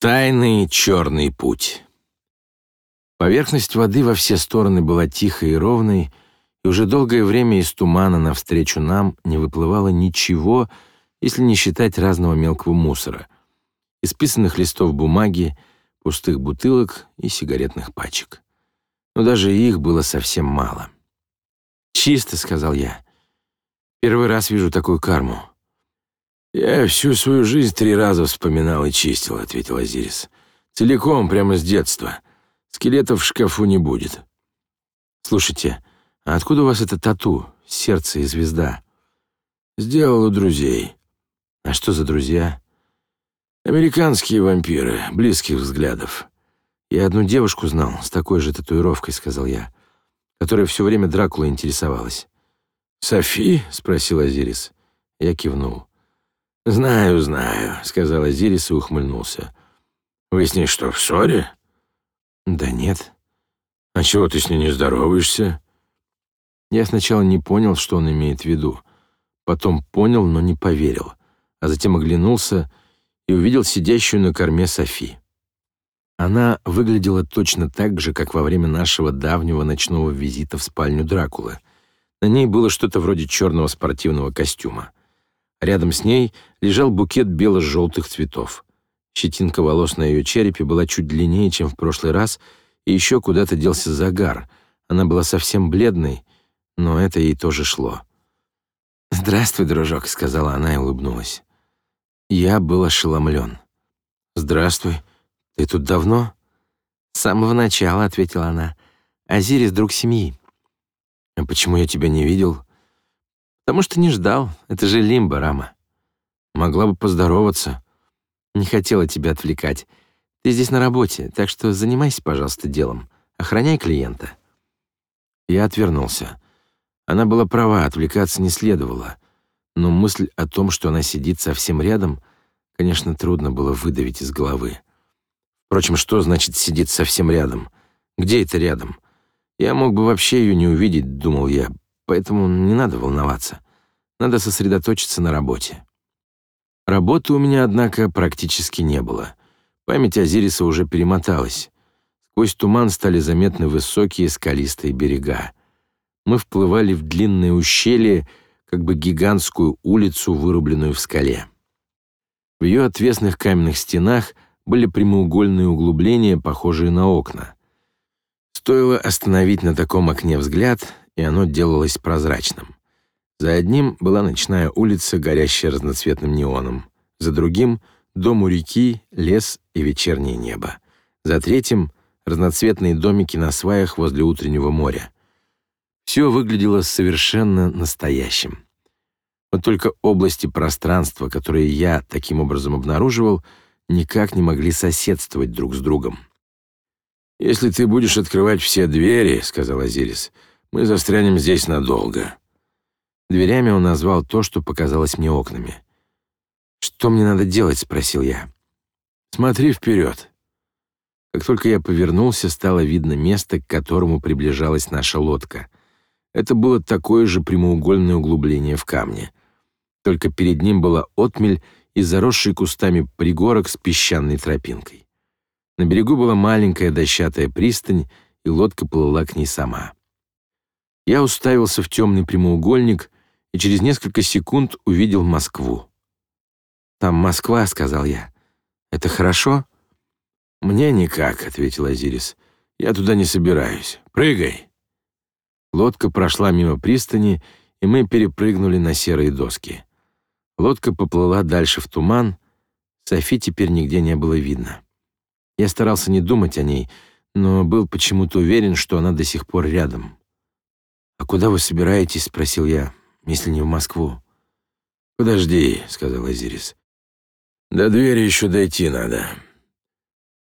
Тайный черный путь. Поверхность воды во все стороны была тихой и ровной, и уже долгое время из тумана навстречу нам не выплывало ничего, если не считать разного мелкого мусора, исписанных листов бумаги, пустых бутылок и сигаретных пачек. Но даже их было совсем мало. «Чисто», — сказал я. «Первый раз вижу такую карму». «Я всю свою жизнь три раза вспоминал и чистил», — ответил Азирис. «Целиком, прямо с детства. Скелетов в шкафу не будет». «Слушайте, а откуда у вас это тату, сердце и звезда?» «Сделал у друзей». «А что за друзья?» «Американские вампиры, близких взглядов». «Я одну девушку знал с такой же татуировкой», — сказал я, которая все время Дракула интересовалась. «Софи?» — спросил Азирис. Я кивнул. «Знаю, знаю», — сказал Азирис и ухмыльнулся. «Вы с ней что, в ссоре?» «Да нет». «А чего ты с ней не здороваешься?» Я сначала не понял, что он имеет в виду. Потом понял, но не поверил. А затем оглянулся и увидел сидящую на корме Софи. Она выглядела точно так же, как во время нашего давнего ночного визита в спальню Дракулы. На ней было что-то вроде черного спортивного костюма. Рядом с ней лежал букет бело-желтых цветов. Щетинка волос на ее черепе была чуть длиннее, чем в прошлый раз, и еще куда-то делся загар. Она была совсем бледной, но это ей тоже шло. «Здравствуй, дружок», — сказала она и улыбнулась. Я был ошеломлен. «Здравствуй. Ты тут давно?» «С самого начала», — ответила она. «Азирис — друг семьи». «А почему я тебя не видел?» Потому что не ждал. Это же Лимба, Рама. Могла бы поздороваться. Не хотела тебя отвлекать. Ты здесь на работе, так что занимайся, пожалуйста, делом. Охраняй клиента». Я отвернулся. Она была права, отвлекаться не следовало. Но мысль о том, что она сидит совсем рядом, конечно, трудно было выдавить из головы. Впрочем, что значит «сидит совсем рядом»? Где это рядом? Я мог бы вообще ее не увидеть, думал я, поэтому не надо волноваться. Надо сосредоточиться на работе. Работы у меня, однако, практически не было. Память Азириса уже перемоталась. Сквозь туман стали заметны высокие скалистые берега. Мы вплывали в длинное ущелье, как бы гигантскую улицу, вырубленную в скале. В ее отвесных каменных стенах были прямоугольные углубления, похожие на окна. Стоило остановить на таком окне взгляд, и оно делалось прозрачным. За одним была ночная улица, горящая разноцветным неоном. За другим — дом у реки, лес и вечернее небо. За третьим — разноцветные домики на сваях возле утреннего моря. Все выглядело совершенно настоящим. Вот только области пространства, которые я таким образом обнаруживал, никак не могли соседствовать друг с другом. «Если ты будешь открывать все двери, — сказал Азирис, — мы застрянем здесь надолго». Дверями он назвал то, что показалось мне окнами. «Что мне надо делать?» — спросил я. «Смотри вперед». Как только я повернулся, стало видно место, к которому приближалась наша лодка. Это было такое же прямоугольное углубление в камне. Только перед ним была отмель и заросший кустами пригорок с песчаной тропинкой. На берегу была маленькая дощатая пристань, и лодка плыла к ней сама. Я уставился в темный прямоугольник и через несколько секунд увидел Москву. «Там Москва», — сказал я. «Это хорошо?» «Мне никак», — ответил Азирис. «Я туда не собираюсь. Прыгай!» Лодка прошла мимо пристани, и мы перепрыгнули на серые доски. Лодка поплыла дальше в туман. Софи теперь нигде не было видно. Я старался не думать о ней, но был почему-то уверен, что она до сих пор рядом. «А куда вы собираетесь?» — спросил я, — «если не в Москву». «Подожди», — сказал Азирис. «До двери еще дойти надо».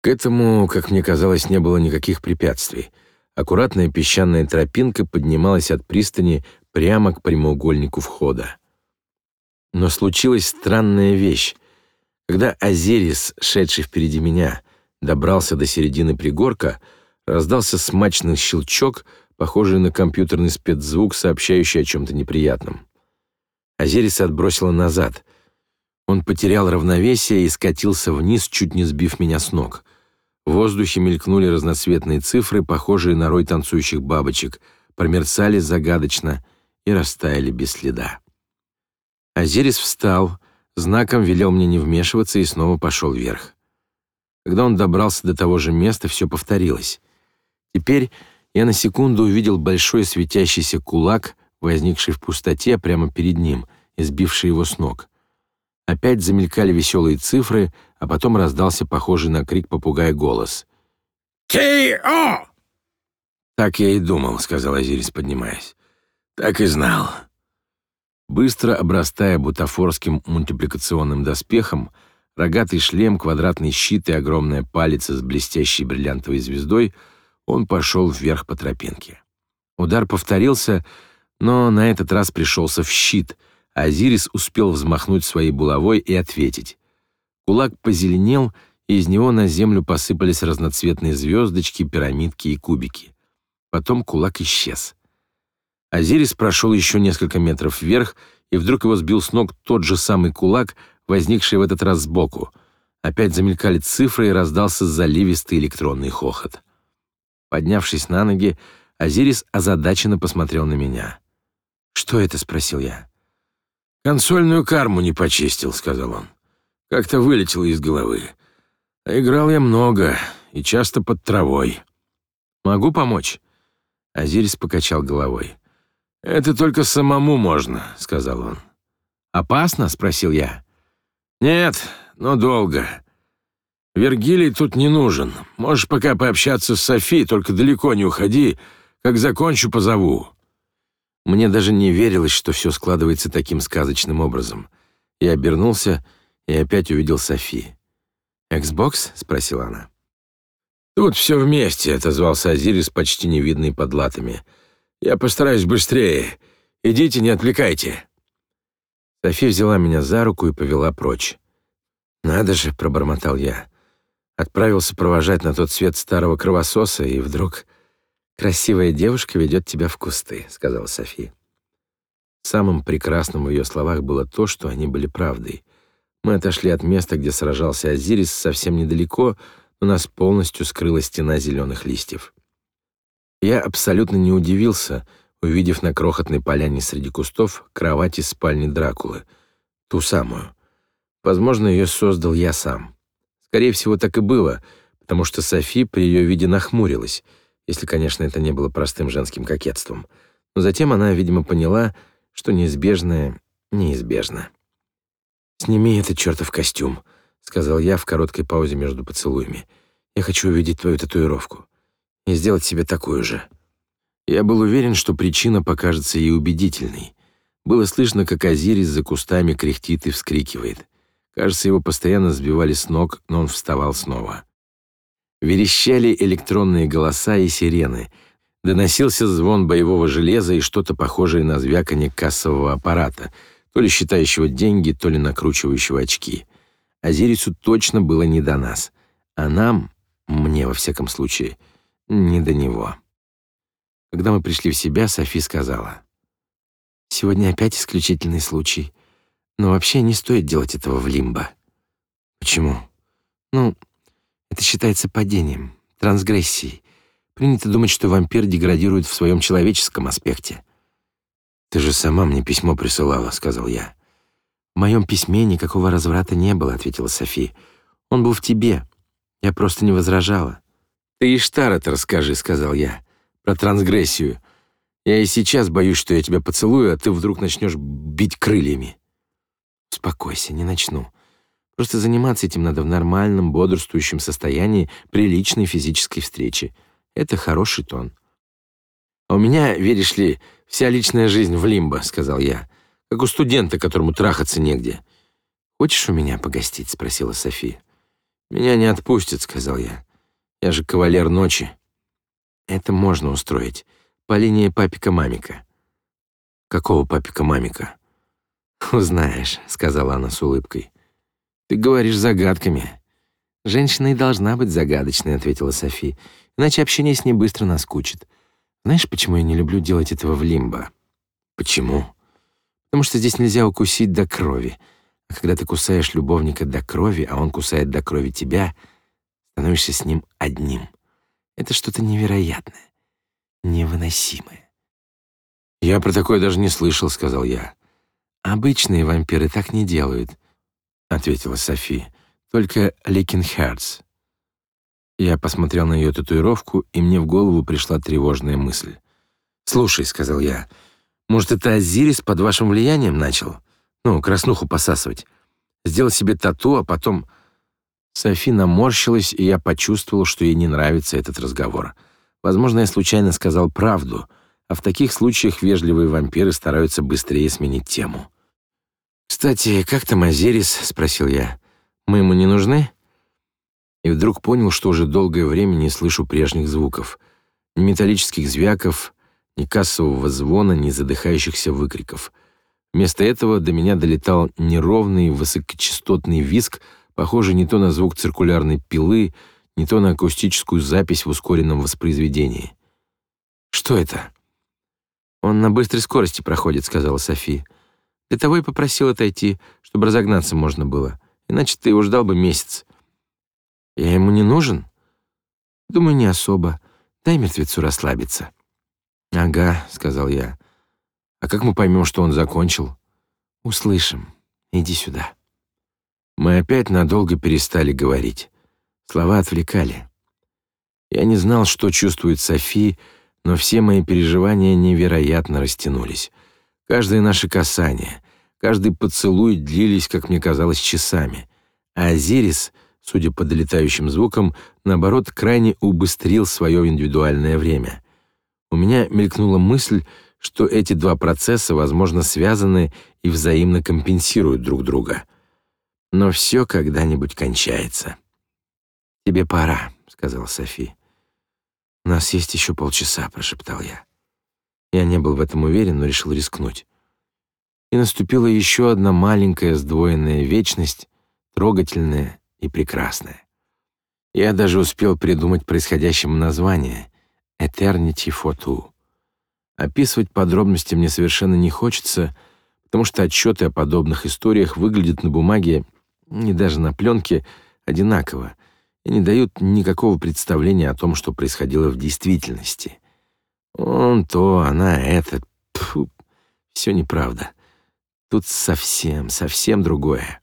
К этому, как мне казалось, не было никаких препятствий. Аккуратная песчаная тропинка поднималась от пристани прямо к прямоугольнику входа. Но случилась странная вещь. Когда Азирис, шедший впереди меня, добрался до середины пригорка, раздался смачный щелчок — похожий на компьютерный спецзвук, сообщающий о чем-то неприятном. Азериса отбросила назад. Он потерял равновесие и скатился вниз, чуть не сбив меня с ног. В воздухе мелькнули разноцветные цифры, похожие на рой танцующих бабочек, промерцали загадочно и растаяли без следа. Азирис встал, знаком велел мне не вмешиваться и снова пошел вверх. Когда он добрался до того же места, все повторилось. Теперь я на секунду увидел большой светящийся кулак, возникший в пустоте прямо перед ним и сбивший его с ног. Опять замелькали веселые цифры, а потом раздался похожий на крик попугая голос. «Ти-о!» «Так я и думал», — сказал Азирис, поднимаясь. «Так и знал». Быстро обрастая бутафорским мультипликационным доспехом, рогатый шлем, квадратный щит и огромная палица с блестящей бриллиантовой звездой, он пошел вверх по тропинке. Удар повторился, но на этот раз пришелся в щит — Азирис успел взмахнуть своей булавой и ответить. Кулак позеленел, и из него на землю посыпались разноцветные звездочки, пирамидки и кубики. Потом кулак исчез. Азирис прошел еще несколько метров вверх, и вдруг его сбил с ног тот же самый кулак, возникший в этот раз сбоку. Опять замелькали цифры, и раздался заливистый электронный хохот. Поднявшись на ноги, Азирис озадаченно посмотрел на меня. «Что это?» — спросил я. «Консольную карму не почистил», — сказал он. «Как-то вылетело из головы. А играл я много и часто под травой». «Могу помочь?» Азирис покачал головой. «Это только самому можно», — сказал он. «Опасно?» — спросил я. «Нет, но долго. Вергилий тут не нужен. Можешь пока пообщаться с Софи, только далеко не уходи. Как закончу, позову». Мне даже не верилось, что все складывается таким сказочным образом. Я обернулся и опять увидел Софи. «Xbox?» — спросила она. «Тут все вместе», — отозвался Азирис, почти невидный под латами. «Я постараюсь быстрее. Идите, не отвлекайте». Софи взяла меня за руку и повела прочь. «Надо же», — пробормотал я. Отправился провожать на тот свет старого кровососа, и вдруг «Красивая девушка ведет тебя в кусты», — сказала София. Самым прекрасным в ее словах было то, что они были правдой. Мы отошли от места, где сражался Азирис, совсем недалеко, но нас полностью скрыла стена зеленых листьев. Я абсолютно не удивился, увидев на крохотной поляне среди кустов кровать из спальни Дракулы, ту самую. Возможно, ее создал я сам. Скорее всего, так и было, потому что Софи при ее виде нахмурилась — если, конечно, это не было простым женским кокетством. Но затем она, видимо, поняла, что неизбежное неизбежно. «Сними этот чертов костюм», — сказал я в короткой паузе между поцелуями. «Я хочу увидеть твою татуировку и сделать себе такую же». Я был уверен, что причина покажется ей убедительной. Было слышно, как Азирис за кустами кряхтит и вскрикивает. Кажется, его постоянно сбивали с ног, но он вставал снова. Верещали электронные голоса и сирены. Доносился звон боевого железа и что-то похожее на звяканье кассового аппарата, то ли считающего деньги, то ли накручивающего очки. Азирису точно было не до нас. А нам, мне во всяком случае, не до него. Когда мы пришли в себя, Софи сказала. «Сегодня опять исключительный случай. Но вообще не стоит делать этого в лимбо». «Почему?» «Ну, это считается падением, трансгрессией. Принято думать, что вампир деградирует в своем человеческом аспекте. «Ты же сама мне письмо присылала», — сказал я. «В моем письме никакого разврата не было», — ответила София. «Он был в тебе. Я просто не возражала». «Ты Иштар-то расскажи», — сказал я, — «про трансгрессию. Я и сейчас боюсь, что я тебя поцелую, а ты вдруг начнешь бить крыльями». «Успокойся, не начну. Просто заниматься этим надо в нормальном, бодрствующем состоянии при личной физической встрече. Это хороший тон. «А у меня, веришь ли, вся личная жизнь в лимбо», — сказал я, «как у студента, которому трахаться негде». «Хочешь у меня погостить?» — спросила София. «Меня не отпустят», — сказал я. «Я же кавалер ночи». «Это можно устроить. По линии папика-мамика». «Какого папика-мамика?» «Узнаешь», — сказала она с улыбкой. Ты говоришь загадками. Женщина и должна быть загадочной, ответила Софи. Иначе общение с ней быстро наскучит. Знаешь, почему я не люблю делать этого в лимбо? Почему? Потому что здесь нельзя укусить до крови. А когда ты кусаешь любовника до крови, а он кусает до крови тебя, становишься с ним одним. Это что-то невероятное, невыносимое. «Я про такое даже не слышал», — сказал я. «Обычные вампиры так не делают», — ответила Софи. «Только Ликенхерц». Я посмотрел на ее татуировку, и мне в голову пришла тревожная мысль. «Слушай», — сказал я, — «может, это Азирис под вашим влиянием начал? Ну, краснуху посасывать. Сделал себе тату, а потом...» Софи наморщилась, и я почувствовал, что ей не нравится этот разговор. Возможно, я случайно сказал правду, а в таких случаях вежливые вампиры стараются быстрее сменить тему. «Кстати, как там Азирис?» — спросил я. «Мы ему не нужны?» И вдруг понял, что уже долгое время не слышу прежних звуков. Ни металлических звяков, ни кассового звона, ни задыхающихся выкриков. Вместо этого до меня долетал неровный высокочастотный визг, похожий не то на звук циркулярной пилы, не то на акустическую запись в ускоренном воспроизведении. «Что это?» «Он на быстрой скорости проходит», — сказала Софи. «Для того и попросил отойти, чтобы разогнаться можно было. Иначе ты его ждал бы месяц». «Я ему не нужен?» «Думаю, не особо. Дай мертвецу расслабиться». «Ага», — сказал я. «А как мы поймем, что он закончил?» «Услышим. Иди сюда». Мы опять надолго перестали говорить. Слова отвлекали. Я не знал, что чувствует Софи, но все мои переживания невероятно растянулись. Каждое наше касание, каждый поцелуй длились, как мне казалось, часами. А Азирис, судя по долетающим звукам, наоборот, крайне убыстрил свое индивидуальное время. У меня мелькнула мысль, что эти два процесса, возможно, связаны и взаимно компенсируют друг друга. Но все когда-нибудь кончается. «Тебе пора», — сказала Софи. «У нас есть еще полчаса», — прошептал я. Я не был в этом уверен, но решил рискнуть. И наступила еще одна маленькая сдвоенная вечность, трогательная и прекрасная. Я даже успел придумать происходящему название Eternity Two. Описывать подробности мне совершенно не хочется, потому что отчеты о подобных историях выглядят на бумаге, не даже на пленке, одинаково и не дают никакого представления о том, что происходило в действительности. Он то, она это. Пфу, все неправда. Тут совсем, совсем другое.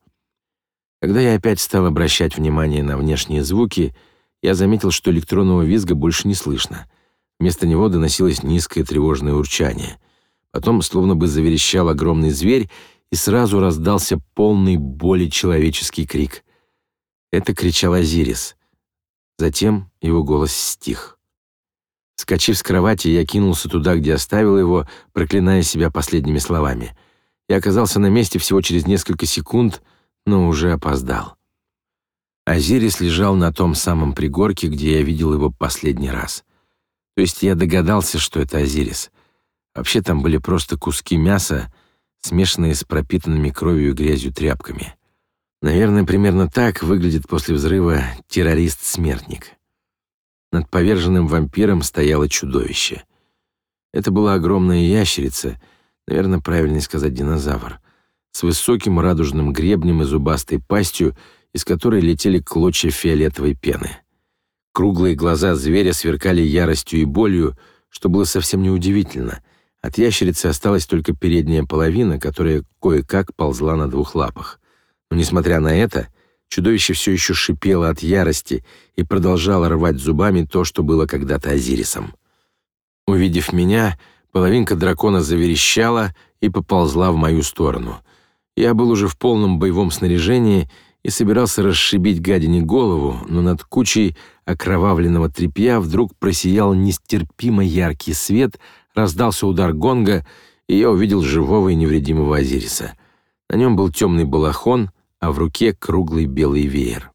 Когда я опять стал обращать внимание на внешние звуки, я заметил, что электронного визга больше не слышно. Вместо него доносилось низкое тревожное урчание. Потом словно бы заверещал огромный зверь, и сразу раздался полный боли человеческий крик. Это кричал Азирис. Затем его голос стих. Скочив с кровати, я кинулся туда, где оставил его, проклиная себя последними словами. Я оказался на месте всего через несколько секунд, но уже опоздал. Азирис лежал на том самом пригорке, где я видел его последний раз. То есть я догадался, что это Азирис. Вообще там были просто куски мяса, смешанные с пропитанными кровью и грязью тряпками. Наверное, примерно так выглядит после взрыва террорист-смертник. Над поверженным вампиром стояло чудовище. Это была огромная ящерица, наверное, правильнее сказать динозавр, с высоким радужным гребнем и зубастой пастью, из которой летели клочья фиолетовой пены. Круглые глаза зверя сверкали яростью и болью, что было совсем неудивительно. От ящерицы осталась только передняя половина, которая кое-как ползла на двух лапах. Но, несмотря на это, чудовище все еще шипело от ярости и продолжало рвать зубами то, что было когда-то Азирисом. Увидев меня, половинка дракона заверещала и поползла в мою сторону. Я был уже в полном боевом снаряжении и собирался расшибить гадине голову, но над кучей окровавленного тряпья вдруг просиял нестерпимо яркий свет, раздался удар гонга, и я увидел живого и невредимого Азириса. На нем был темный балахон, а в руке круглый белый веер.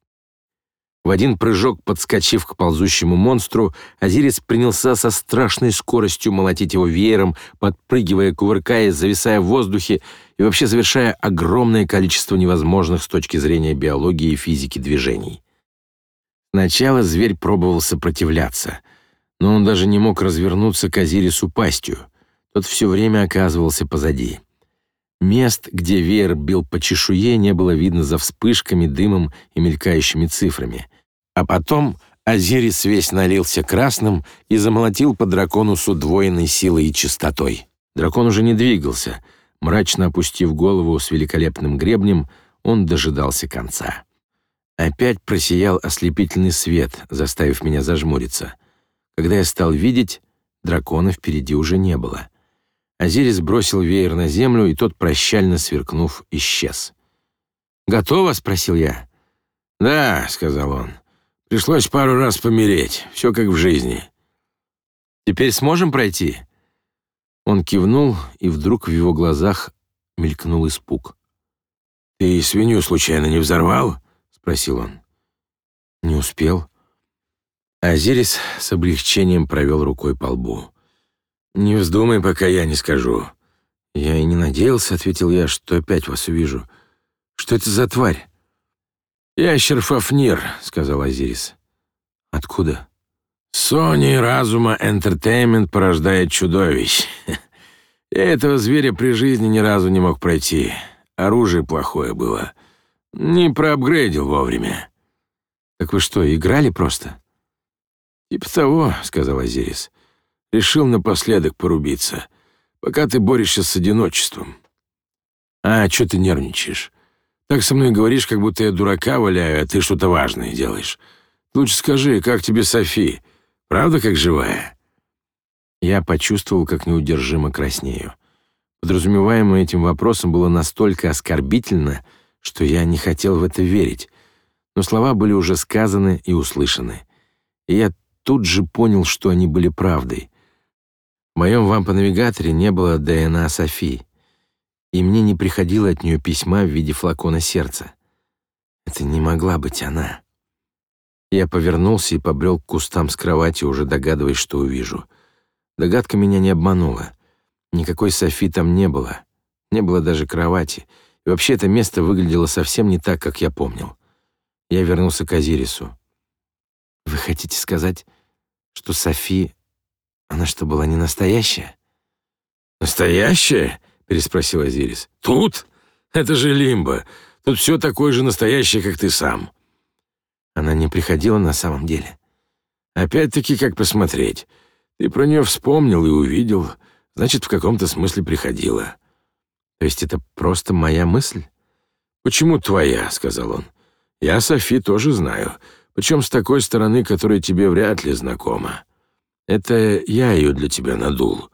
В один прыжок, подскочив к ползущему монстру, Азирис принялся со страшной скоростью молотить его веером, подпрыгивая, кувыркаясь, зависая в воздухе и вообще совершая огромное количество невозможных с точки зрения биологии и физики движений. Сначала зверь пробовал сопротивляться, но он даже не мог развернуться к Азирису пастью. Тот все время оказывался позади. Мест, где веер бил по чешуе, не было видно за вспышками, дымом и мелькающими цифрами. А потом Азирис весь налился красным и замолотил по дракону с удвоенной силой и чистотой. Дракон уже не двигался. Мрачно опустив голову с великолепным гребнем, он дожидался конца. Опять просиял ослепительный свет, заставив меня зажмуриться. Когда я стал видеть, дракона впереди уже не было. Азирис бросил веер на землю, и тот, прощально сверкнув, исчез. «Готово?» — спросил я. «Да», — сказал он. «Пришлось пару раз помереть. Все как в жизни». «Теперь сможем пройти?» Он кивнул, и вдруг в его глазах мелькнул испуг. «Ты свинью случайно не взорвал?» — спросил он. «Не успел». Азирис с облегчением провел рукой по лбу. «Не вздумай, пока я не скажу». «Я и не надеялся», — ответил я, — «что опять вас увижу. Что это за тварь?» «Ящер Фафнир», — сказал Азирис. «Откуда?» «Сони разума Entertainment порождает чудовищ. Я этого зверя при жизни ни разу не мог пройти. Оружие плохое было. Не проапгрейдил вовремя». «Так вы что, играли просто?» «Типа того», — сказал Азирис. Решил напоследок порубиться, пока ты борешься с одиночеством. А, что ты нервничаешь? Так со мной говоришь, как будто я дурака валяю, а ты что-то важное делаешь. Лучше скажи, как тебе Софи? Правда, как живая?» Я почувствовал, как неудержимо краснею. Подразумеваемое этим вопросом было настолько оскорбительно, что я не хотел в это верить. Но слова были уже сказаны и услышаны. И я тут же понял, что они были правдой. В моем вампонавигаторе не было ДНА Софи, и мне не приходило от нее письма в виде флакона сердца. Это не могла быть она. Я повернулся и побрел к кустам с кровати, уже догадываясь, что увижу. Догадка меня не обманула. Никакой Софи там не было. Не было даже кровати. И вообще это место выглядело совсем не так, как я помнил. Я вернулся к Азирису. «Вы хотите сказать, что Софи она что, была не настоящая? Настоящая? переспросил Азирис. Тут? Это же Лимба. Тут все такое же настоящее, как ты сам. Она не приходила на самом деле. Опять-таки, как посмотреть. Ты про нее вспомнил и увидел, значит, в каком-то смысле приходила. То есть это просто моя мысль? Почему твоя, сказал он. Я Софи тоже знаю, причем с такой стороны, которая тебе вряд ли знакома. Это я ее для тебя надул.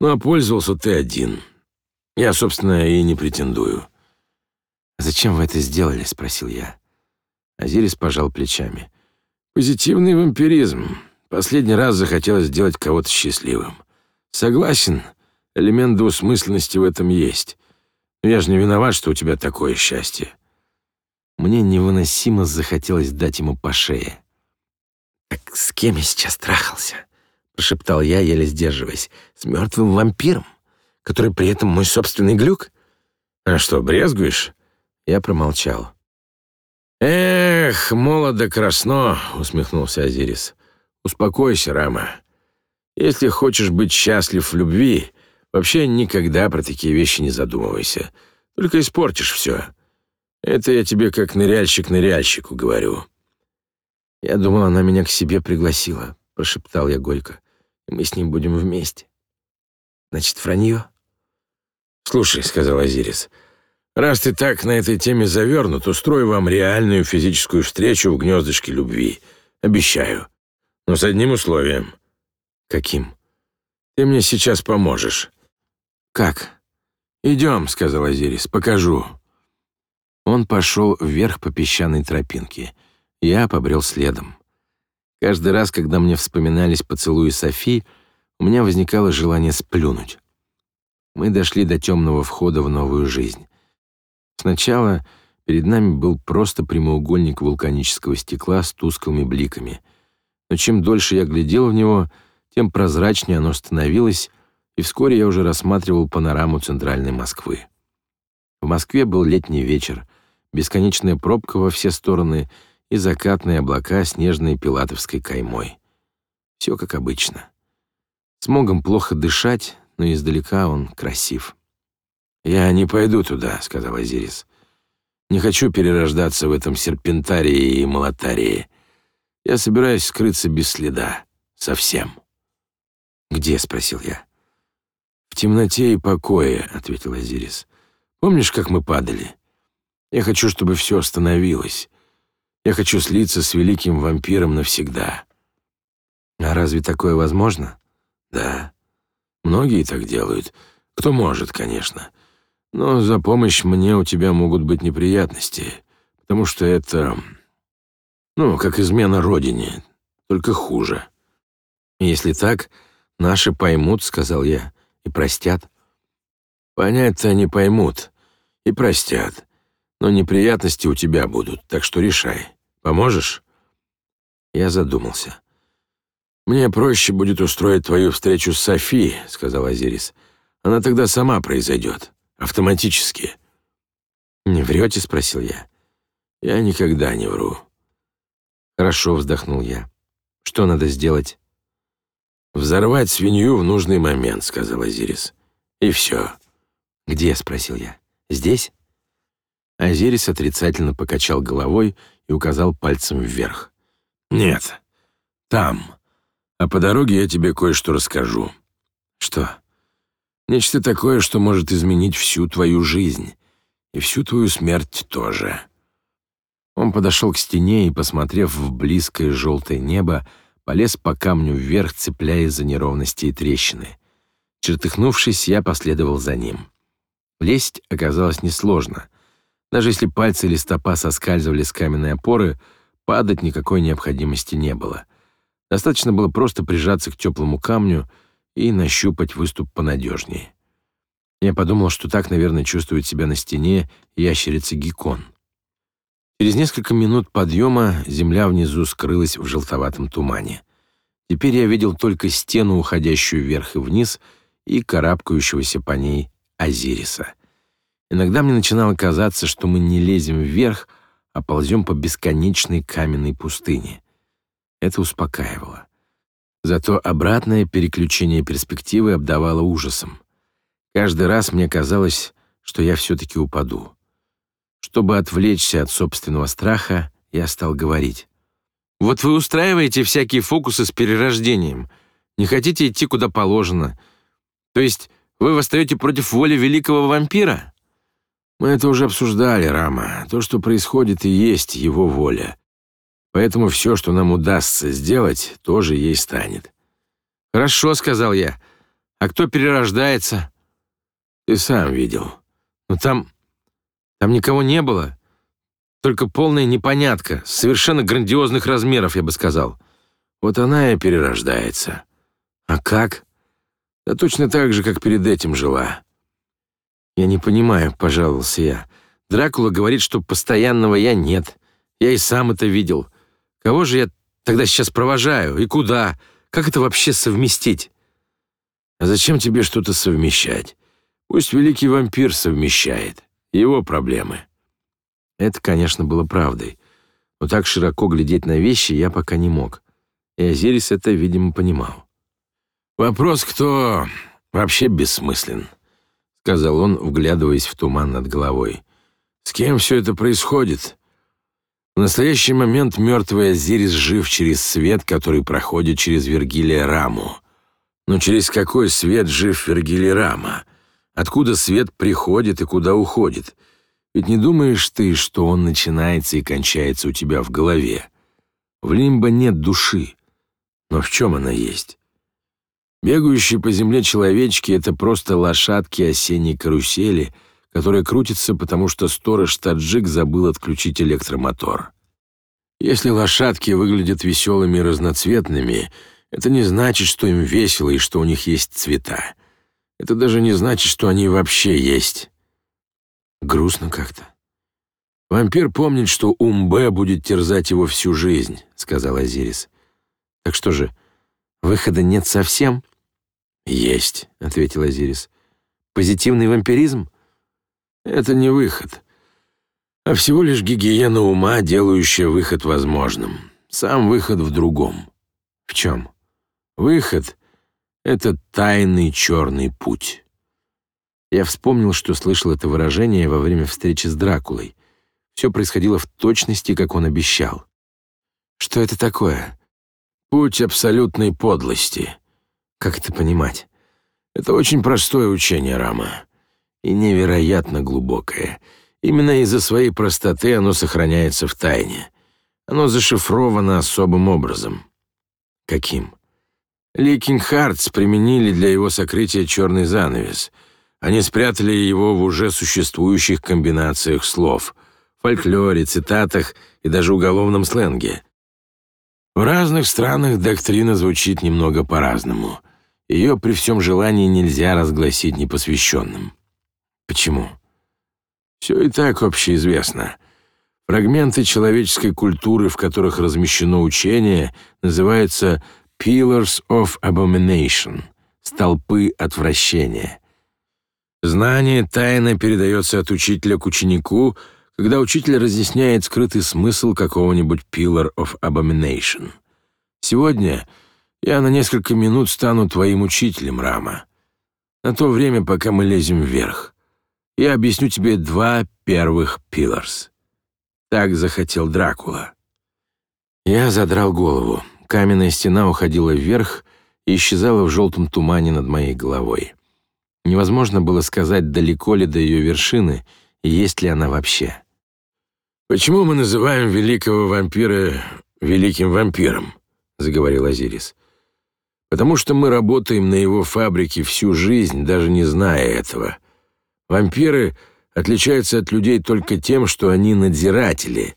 Ну, а пользовался ты один. Я, собственно, и не претендую». «Зачем вы это сделали?» — спросил я. Азирис пожал плечами. «Позитивный вампиризм. Последний раз захотелось сделать кого-то счастливым. Согласен, элемент двусмысленности в этом есть. Но я же не виноват, что у тебя такое счастье». Мне невыносимо захотелось дать ему по шее. «Так с кем я сейчас трахался?» — прошептал я, еле сдерживаясь. «С мертвым вампиром, который при этом мой собственный глюк?» «А что, брезгуешь?» Я промолчал. «Эх, молодо красно!» — усмехнулся Азирис. «Успокойся, Рама. Если хочешь быть счастлив в любви, вообще никогда про такие вещи не задумывайся. Только испортишь все. Это я тебе как ныряльщик ныряльщику говорю». «Я думал, она меня к себе пригласила», — прошептал я горько и мы с ним будем вместе. Значит, вранье? «Слушай», — сказал Азирис, — «раз ты так на этой теме завернут, устрою вам реальную физическую встречу в гнездышке любви. Обещаю. Но с одним условием». «Каким?» «Ты мне сейчас поможешь». «Как?» «Идем», — сказал Азирис, — «покажу». Он пошел вверх по песчаной тропинке. Я побрел следом. Каждый раз, когда мне вспоминались поцелуи Софи, у меня возникало желание сплюнуть. Мы дошли до темного входа в новую жизнь. Сначала перед нами был просто прямоугольник вулканического стекла с тусклыми бликами. Но чем дольше я глядел в него, тем прозрачнее оно становилось, и вскоре я уже рассматривал панораму центральной Москвы. В Москве был летний вечер, бесконечная пробка во все стороны — и закатные облака снежной пилатовской каймой. Все как обычно. Смогом плохо дышать, но издалека он красив. «Я не пойду туда», — сказал Азирис. «Не хочу перерождаться в этом серпентарии и молотарии. Я собираюсь скрыться без следа. Совсем». «Где?» — спросил я. «В темноте и покое», — ответил Азирис. «Помнишь, как мы падали? Я хочу, чтобы все остановилось. Я хочу слиться с великим вампиром навсегда». «А разве такое возможно?» «Да. Многие так делают. Кто может, конечно. Но за помощь мне у тебя могут быть неприятности, потому что это, ну, как измена родине, только хуже. Если так, наши поймут, сказал я, и простят. Понять-то они поймут и простят, но неприятности у тебя будут, так что решай. Поможешь? Я задумался. «Мне проще будет устроить твою встречу с Софи», — сказал Азирис. «Она тогда сама произойдет». Автоматически. «Не врете?» — спросил я. «Я никогда не вру». «Хорошо», — вздохнул я. «Что надо сделать?» «Взорвать свинью в нужный момент», — сказал Азирис. «И все». «Где?» — спросил я. «Здесь?» Азирис отрицательно покачал головой указал пальцем вверх. «Нет, там. А по дороге я тебе кое-что расскажу». «Что?» Нечто такое, что может изменить всю твою жизнь. И всю твою смерть тоже». Он подошел к стене и, посмотрев в близкое желтое небо, полез по камню вверх, цепляясь за неровности и трещины. Чертыхнувшись, я последовал за ним. Лезть оказалось несложно. Даже если пальцы или стопа соскальзывали с каменной опоры, падать никакой необходимости не было. Достаточно было просто прижаться к теплому камню — и нащупать выступ понадежнее. Я подумал, что так, наверное, чувствует себя на стене ящерица Геккон. Через несколько минут подъема земля внизу скрылась в желтоватом тумане. Теперь я видел только стену, уходящую вверх и вниз, и карабкающегося по ней Азириса. Иногда мне начинало казаться, что мы не лезем вверх, а ползем по бесконечной каменной пустыне. Это успокаивало. Зато обратное переключение перспективы обдавало ужасом. Каждый раз мне казалось, что я все-таки упаду. Чтобы отвлечься от собственного страха, я стал говорить. «Вот вы устраиваете всякие фокусы с перерождением. Не хотите идти куда положено. То есть вы восстаете против воли великого вампира?» «Мы это уже обсуждали, Рама. То, что происходит, и есть его воля. Поэтому все, что нам удастся сделать, тоже ей станет. «Хорошо», — сказал я. «А кто перерождается?» «Ты сам видел». «Но там... там никого не было. Только полная непонятка, совершенно грандиозных размеров, я бы сказал». «Вот она и перерождается». «А как?» «Да точно так же, как перед этим жила». «Я не понимаю», — пожаловался я. «Дракула говорит, что постоянного я нет. Я и сам это видел. Кого же я тогда сейчас провожаю и куда? Как это вообще совместить? А зачем тебе что-то совмещать? Пусть великий вампир совмещает. Его проблемы. Это, конечно, было правдой. Но так широко глядеть на вещи я пока не мог. И Азирис это, видимо, понимал. «Вопрос, кто вообще бессмыслен», — сказал он, вглядываясь в туман над головой. «С кем все это происходит? В настоящий момент мертвый Азирис жив через свет, который проходит через Вергилия Раму. Но через какой свет жив Вергилий Рама? Откуда свет приходит и куда уходит? Ведь не думаешь ты, что он начинается и кончается у тебя в голове? В лимбо нет души. Но в чем она есть? Бегающие по земле человечки — это просто лошадки осенней карусели — которая крутится, потому что сторож-таджик забыл отключить электромотор. Если лошадки выглядят веселыми и разноцветными, это не значит, что им весело и что у них есть цвета. Это даже не значит, что они вообще есть. Грустно как-то. «Вампир помнит, что Умбе будет терзать его всю жизнь», — сказал Азирис. «Так что же, выхода нет совсем?» «Есть», — ответил Азирис. «Позитивный вампиризм?» Это не выход, а всего лишь гигиена ума, делающая выход возможным. Сам выход в другом. В чем? Выход — это тайный черный путь. Я вспомнил, что слышал это выражение во время встречи с Дракулой. Все происходило в точности, как он обещал. Что это такое? Путь абсолютной подлости. Как это понимать? Это очень простое учение, Рама. И невероятно глубокое. Именно из-за своей простоты оно сохраняется в тайне. Оно зашифровано особым образом. Каким? Ликинг Хартс применили для его сокрытия черный занавес. Они спрятали его в уже существующих комбинациях слов, фольклоре, цитатах и даже уголовном сленге. В разных странах доктрина звучит немного по-разному. Ее при всем желании нельзя разгласить непосвященным. Почему? Все и так общеизвестно. Фрагменты человеческой культуры, в которых размещено учение, называются «pillars of abomination» — «столпы отвращения». Знание тайно передается от учителя к ученику, когда учитель разъясняет скрытый смысл какого-нибудь «pillar of abomination». Сегодня я на несколько минут стану твоим учителем, Рама. На то время, пока мы лезем вверх. Я объясню тебе два первых пиларс. Так захотел Дракула. Я задрал голову. Каменная стена уходила вверх и исчезала в желтом тумане над моей головой. Невозможно было сказать, далеко ли до ее вершины и есть ли она вообще. «Почему мы называем великого вампира великим вампиром?» — заговорил Азирис потому что мы работаем на его фабрике всю жизнь, даже не зная этого. Вампиры отличаются от людей только тем, что они надзиратели.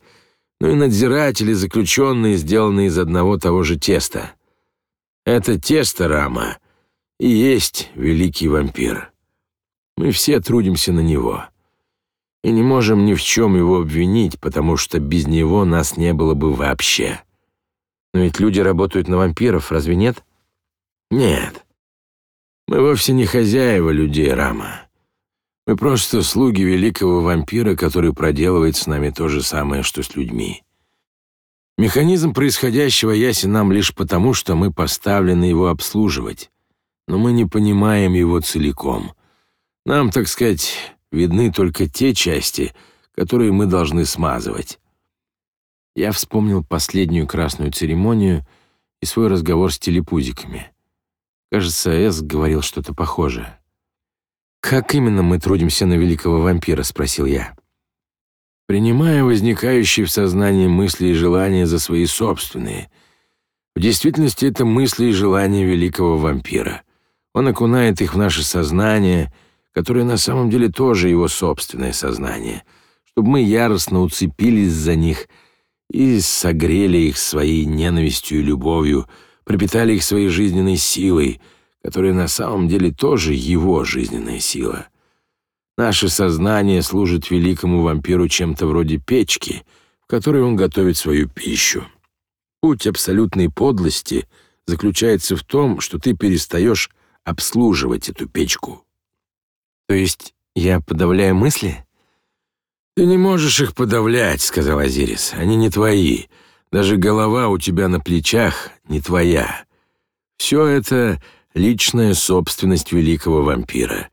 Ну и надзиратели, заключенные, сделанные из одного того же теста. Это тесто Рама и есть великий вампир. Мы все трудимся на него. И не можем ни в чем его обвинить, потому что без него нас не было бы вообще. Но ведь люди работают на вампиров, разве нет? Нет. Мы вовсе не хозяева людей, Рама. Мы просто слуги великого вампира, который проделывает с нами то же самое, что с людьми. Механизм происходящего ясен нам лишь потому, что мы поставлены его обслуживать, но мы не понимаем его целиком. Нам, так сказать, видны только те части, которые мы должны смазывать. Я вспомнил последнюю красную церемонию и свой разговор с телепузиками. Кажется, Эс говорил что-то похожее. «Как именно мы трудимся на великого вампира?» — спросил я. «Принимая возникающие в сознании мысли и желания за свои собственные. В действительности это мысли и желания великого вампира. Он окунает их в наше сознание, которое на самом деле тоже его собственное сознание, чтобы мы яростно уцепились за них и согрели их своей ненавистью и любовью, пропитали их своей жизненной силой, которая на самом деле тоже его жизненная сила. Наше сознание служит великому вампиру чем-то вроде печки, в которой он готовит свою пищу. Путь абсолютной подлости заключается в том, что ты перестаешь обслуживать эту печку. То есть я подавляю мысли? Ты не можешь их подавлять, сказал Азирис. Они не твои. Даже голова у тебя на плечах не твоя. Все это личная собственность великого вампира.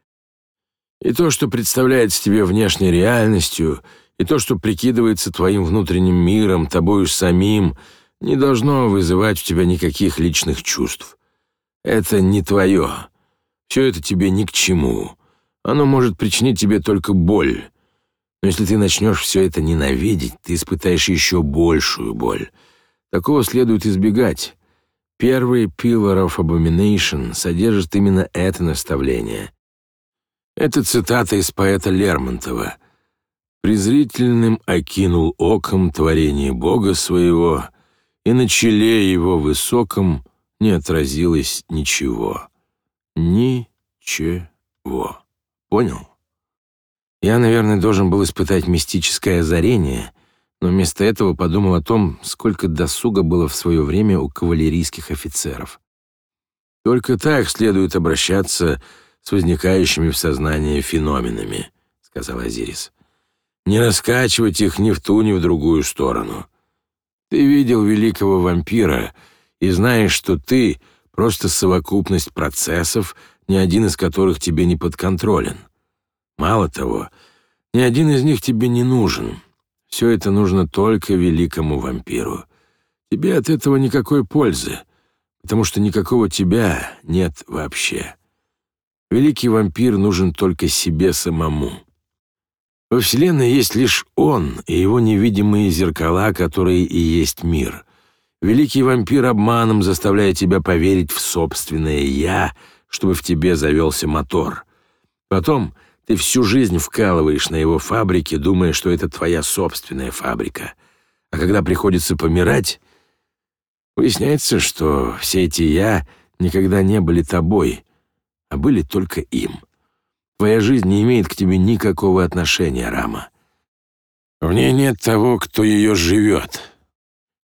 И то, что представляется тебе внешней реальностью, и то, что прикидывается твоим внутренним миром, тобою самим, не должно вызывать у тебя никаких личных чувств. Это не твое. Все это тебе ни к чему. Оно может причинить тебе только боль. Но если ты начнешь все это ненавидеть, ты испытаешь еще большую боль. Такого следует избегать. Первый Pillar of Abomination содержит именно это наставление. Это цитата из поэта Лермонтова. «Презрительным окинул оком творение Бога своего, и на челе его высоком не отразилось ничего. Ничего. Понял?» Я, наверное, должен был испытать мистическое озарение, но вместо этого подумал о том, сколько досуга было в свое время у кавалерийских офицеров. «Только так следует обращаться с возникающими в сознании феноменами», — сказал Азирис. «Не раскачивать их ни в ту, ни в другую сторону. Ты видел великого вампира и знаешь, что ты — просто совокупность процессов, ни один из которых тебе не подконтролен. Мало того, ни один из них тебе не нужен. Все это нужно только великому вампиру. Тебе от этого никакой пользы, потому что никакого тебя нет вообще. Великий вампир нужен только себе самому. Во Вселенной есть лишь он и его невидимые зеркала, которые и есть мир. Великий вампир обманом заставляет тебя поверить в собственное «я», чтобы в тебе завелся мотор. Потом ты всю жизнь вкалываешь на его фабрике, думая, что это твоя собственная фабрика. А когда приходится помирать, выясняется, что все эти «я» никогда не были тобой, а были только им. Твоя жизнь не имеет к тебе никакого отношения, Рама. В ней нет того, кто ее живет.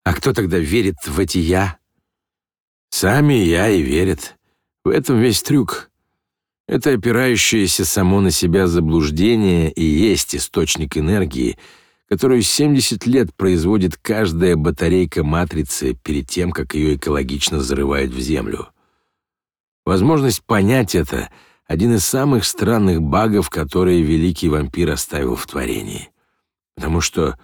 А кто тогда верит в эти «я»? Сами «я» и верят. В этом весь трюк. Это опирающееся само на себя заблуждение и есть источник энергии, которую 70 лет производит каждая батарейка матрицы перед тем, как ее экологично зарывают в землю. Возможность понять это — один из самых странных багов, которые великий вампир оставил в творении. Потому что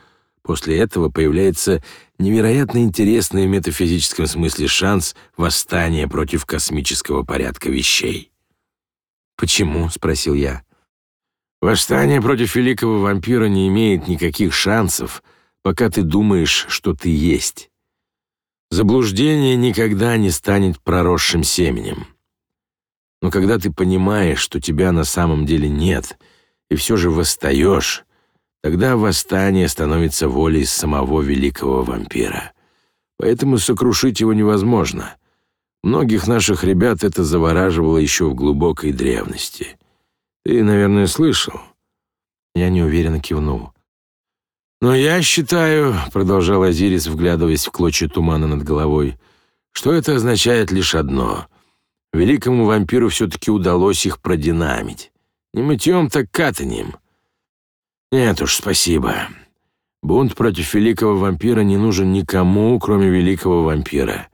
после этого появляется невероятно интересный в метафизическом смысле шанс восстания против космического порядка вещей. «Почему?» — спросил я. «Восстание против великого вампира не имеет никаких шансов, пока ты думаешь, что ты есть. Заблуждение никогда не станет проросшим семенем. Но когда ты понимаешь, что тебя на самом деле нет, и все же восстаешь, тогда восстание становится волей самого великого вампира. Поэтому сокрушить его невозможно. Многих наших ребят это завораживало еще в глубокой древности. Ты, наверное, слышал?» Я неуверенно кивнул. «Но я считаю», — продолжал Азирис, вглядываясь в клочья тумана над головой, «что это означает лишь одно — Великому вампиру все-таки удалось их продинамить. Не мытьем, так катанием. Нет уж, спасибо. Бунт против великого вампира не нужен никому, кроме великого вампира.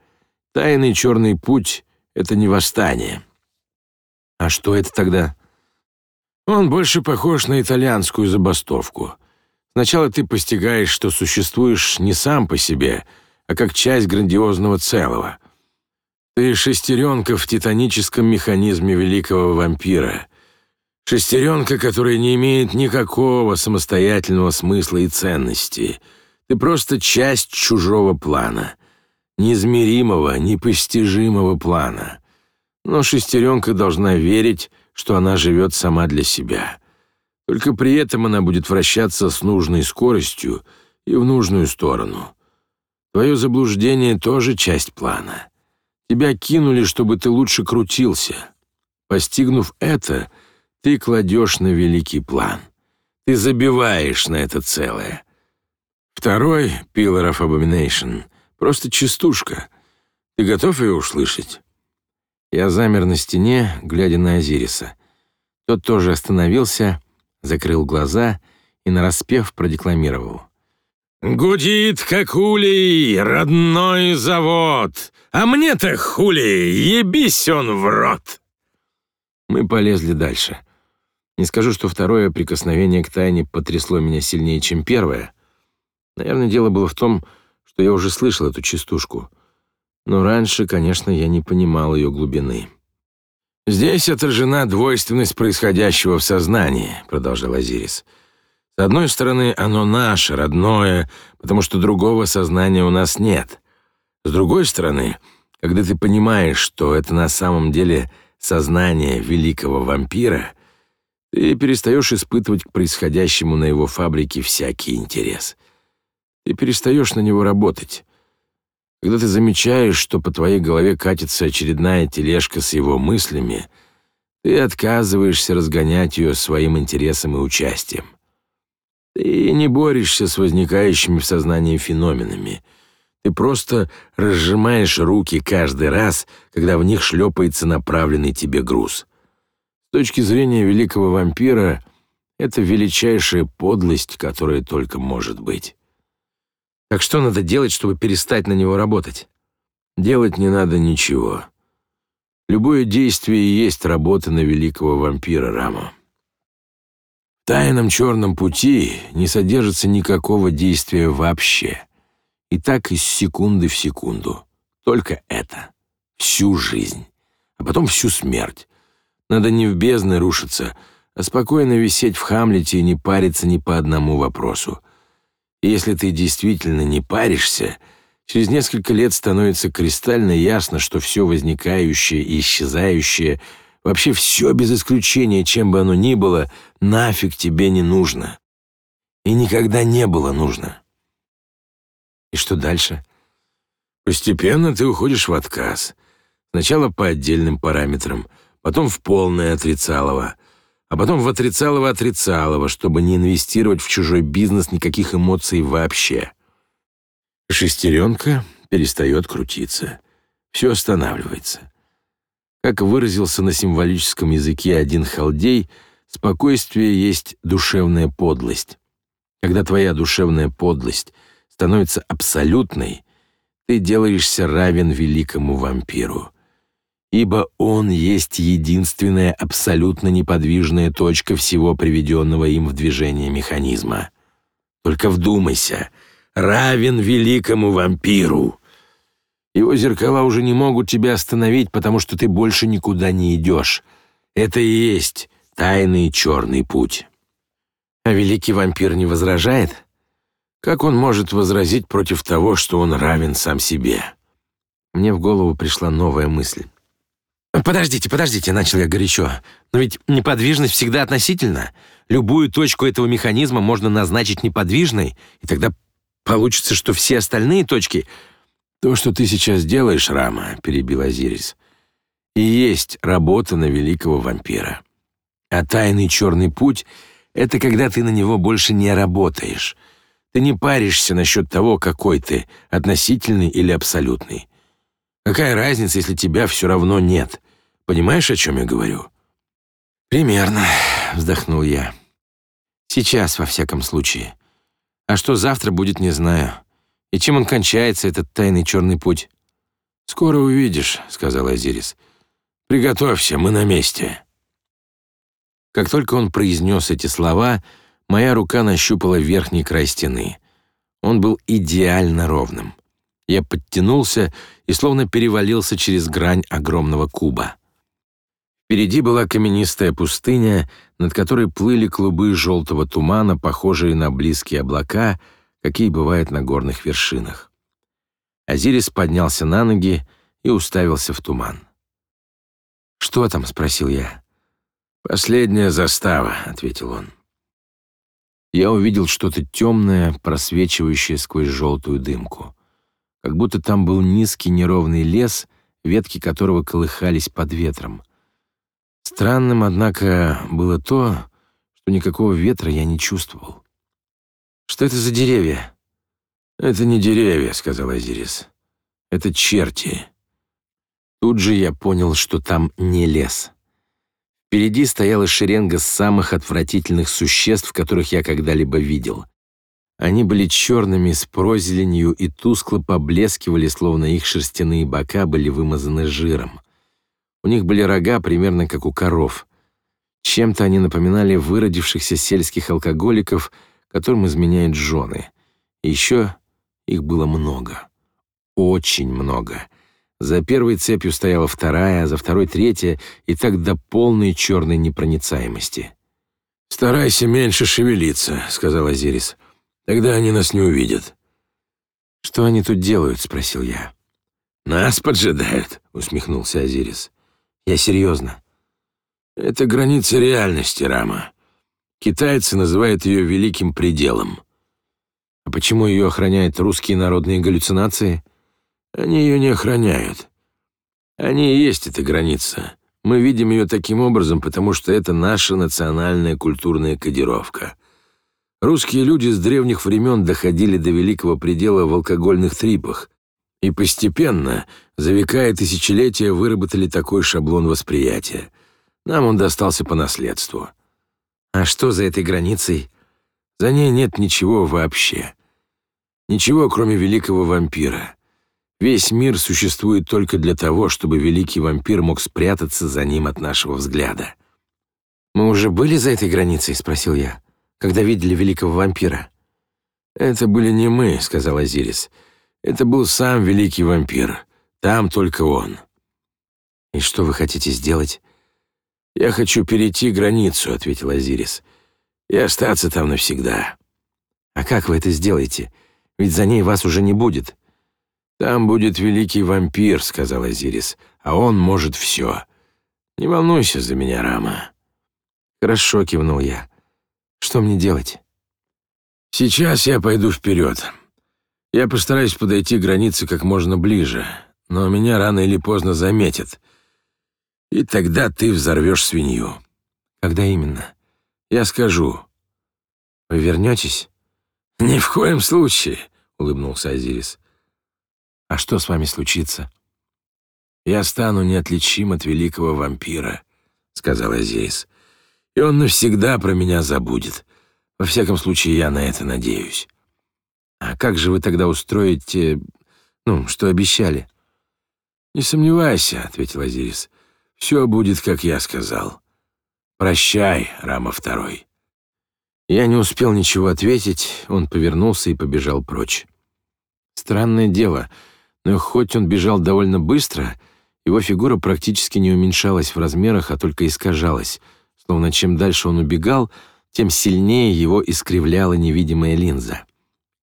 Тайный черный путь — это не восстание. А что это тогда? Он больше похож на итальянскую забастовку. Сначала ты постигаешь, что существуешь не сам по себе, а как часть грандиозного целого — ты шестеренка в титаническом механизме великого вампира. Шестеренка, которая не имеет никакого самостоятельного смысла и ценности. Ты просто часть чужого плана. Неизмеримого, непостижимого плана. Но шестеренка должна верить, что она живет сама для себя. Только при этом она будет вращаться с нужной скоростью и в нужную сторону. Твое заблуждение тоже часть плана. Тебя кинули, чтобы ты лучше крутился. Постигнув это, ты кладешь на великий план. Ты забиваешь на это целое. Второй, Pillar of Abomination, просто частушка. Ты готов ее услышать? Я замер на стене, глядя на Азириса. Тот тоже остановился, закрыл глаза и нараспев продекламировал. «Гудит, как улей, родной завод, а мне-то хули, ебись он в рот!» Мы полезли дальше. Не скажу, что второе прикосновение к тайне потрясло меня сильнее, чем первое. Наверное, дело было в том, что я уже слышал эту частушку. Но раньше, конечно, я не понимал ее глубины. «Здесь отражена двойственность происходящего в сознании», — продолжал Азирис. «С одной стороны, оно наше, родное, потому что другого сознания у нас нет. С другой стороны, когда ты понимаешь, что это на самом деле сознание великого вампира, ты перестаешь испытывать к происходящему на его фабрике всякий интерес. Ты перестаешь на него работать. Когда ты замечаешь, что по твоей голове катится очередная тележка с его мыслями, ты отказываешься разгонять ее своим интересом и участием. Ты не борешься с возникающими в сознании феноменами — ты просто разжимаешь руки каждый раз, когда в них шлепается направленный тебе груз. С точки зрения великого вампира, это величайшая подлость, которая только может быть. Так что надо делать, чтобы перестать на него работать? Делать не надо ничего. Любое действие и есть работа на великого вампира, Рамо. В тайном черном пути не содержится никакого действия вообще. И так из секунды в секунду. Только это. Всю жизнь. А потом всю смерть. Надо не в бездны рушиться, а спокойно висеть в Хамлете и не париться ни по одному вопросу. Если ты действительно не паришься, через несколько лет становится кристально ясно, что все возникающее и исчезающее, вообще все без исключения, чем бы оно ни было, нафиг тебе не нужно. И никогда не было нужно. И что дальше? Постепенно ты уходишь в отказ. Сначала по отдельным параметрам, потом в полное отрицалово, а потом в отрицалово-отрицалово, чтобы не инвестировать в чужой бизнес никаких эмоций вообще. Шестеренка перестает крутиться. Все останавливается. Как выразился на символическом языке один халдей, спокойствие есть душевная подлость. Когда твоя душевная подлость становится абсолютной, ты делаешься равен великому вампиру ибо Он есть единственная абсолютно неподвижная точка всего приведенного им в движение механизма. Только вдумайся, равен великому вампиру. Его зеркала уже не могут тебя остановить, потому что ты больше никуда не идешь. Это и есть тайный черный путь. А великий вампир не возражает? Как он может возразить против того, что он равен сам себе? Мне в голову пришла новая мысль. «Подождите, подождите», — начал я горячо. «Но ведь неподвижность всегда относительна. Любую точку этого механизма можно назначить неподвижной, и тогда получится, что все остальные точки...» «То, что ты сейчас делаешь, Рама», — перебил Азирис, — «и есть работа на великого вампира. А тайный черный путь — это когда ты на него больше не работаешь. Ты не паришься насчет того, какой ты, относительный или абсолютный. Какая разница, если тебя все равно нет? Понимаешь, о чем я говорю?» «Примерно», — вздохнул я. «Сейчас, во всяком случае. А что завтра будет, не знаю. И чем он кончается, этот тайный черный путь?» «Скоро увидишь», — сказал Азирис. «Приготовься, мы на месте». Как только он произнес эти слова, моя рука нащупала верхний край стены. Он был идеально ровным. Я подтянулся и словно перевалился через грань огромного куба. Впереди была каменистая пустыня, над которой плыли клубы желтого тумана, похожие на близкие облака, какие бывают на горных вершинах. Азирис поднялся на ноги и уставился в туман. «Что там?» — спросил я. «Последняя застава», — ответил он. Я увидел что-то темное, просвечивающее сквозь желтую дымку. Как будто там был низкий неровный лес, ветки которого колыхались под ветром — Странным, однако, было то, что никакого ветра я не чувствовал. «Что это за деревья?» «Это не деревья», — сказал Азирис. «Это черти». Тут же я понял, что там не лес. Впереди стояла шеренга самых отвратительных существ, которых я когда-либо видел. Они были черными с прозеленью и тускло поблескивали, словно их шерстяные бока были вымазаны жиром. У них были рога примерно как у коров. Чем-то они напоминали выродившихся сельских алкоголиков, которым изменяют жены. И еще их было много. Очень много. За первой цепью стояла вторая, а за второй третья, и так до полной черной непроницаемости. «Старайся меньше шевелиться», — сказал Азирис. «Тогда они нас не увидят». «Что они тут делают?» — спросил я. «Нас поджидают», — усмехнулся Азирис. Я серьезно. Это граница реальности, Рама. Китайцы называют ее великим пределом. А почему ее охраняют русские народные галлюцинации? Они ее не охраняют. Они и есть эта граница. Мы видим ее таким образом, потому что это наша национальная культурная кодировка. Русские люди с древних времен доходили до великого предела в алкогольных трипах, и постепенно, за века и тысячелетия, выработали такой шаблон восприятия. Нам он достался по наследству. А что за этой границей? За ней нет ничего вообще. Ничего, кроме великого вампира. Весь мир существует только для того, чтобы великий вампир мог спрятаться за ним от нашего взгляда. «Мы уже были за этой границей?» — спросил я, когда видели великого вампира. «Это были не мы», — сказал Азирис. «Это был сам великий вампир. Там только он». «И что вы хотите сделать?» «Я хочу перейти границу», — ответил Азирис. «И остаться там навсегда». «А как вы это сделаете? Ведь за ней вас уже не будет». «Там будет великий вампир», — сказал Азирис, «а он может все. Не волнуйся за меня, Рама». «Хорошо», — кивнул я. «Что мне делать?» «Сейчас я пойду вперед. Я постараюсь подойти к границе как можно ближе, но меня рано или поздно заметят. И тогда ты взорвешь свинью». «Когда именно?» «Я скажу». «Вы вернетесь?» «Ни в коем случае», — улыбнулся Азирис. «А что с вами случится?» «Я стану неотличим от великого вампира», — сказал Азирис. «И он навсегда про меня забудет. Во всяком случае, я на это надеюсь». «А как же вы тогда устроите... ну, что обещали?» «Не сомневайся», — ответил Азирис. «Все будет, как я сказал. Прощай, Рама Второй». Я не успел ничего ответить, он повернулся и побежал прочь. Странное дело, но хоть он бежал довольно быстро, его фигура практически не уменьшалась в размерах, а только искажалась, словно чем дальше он убегал, тем сильнее его искривляла невидимая линза.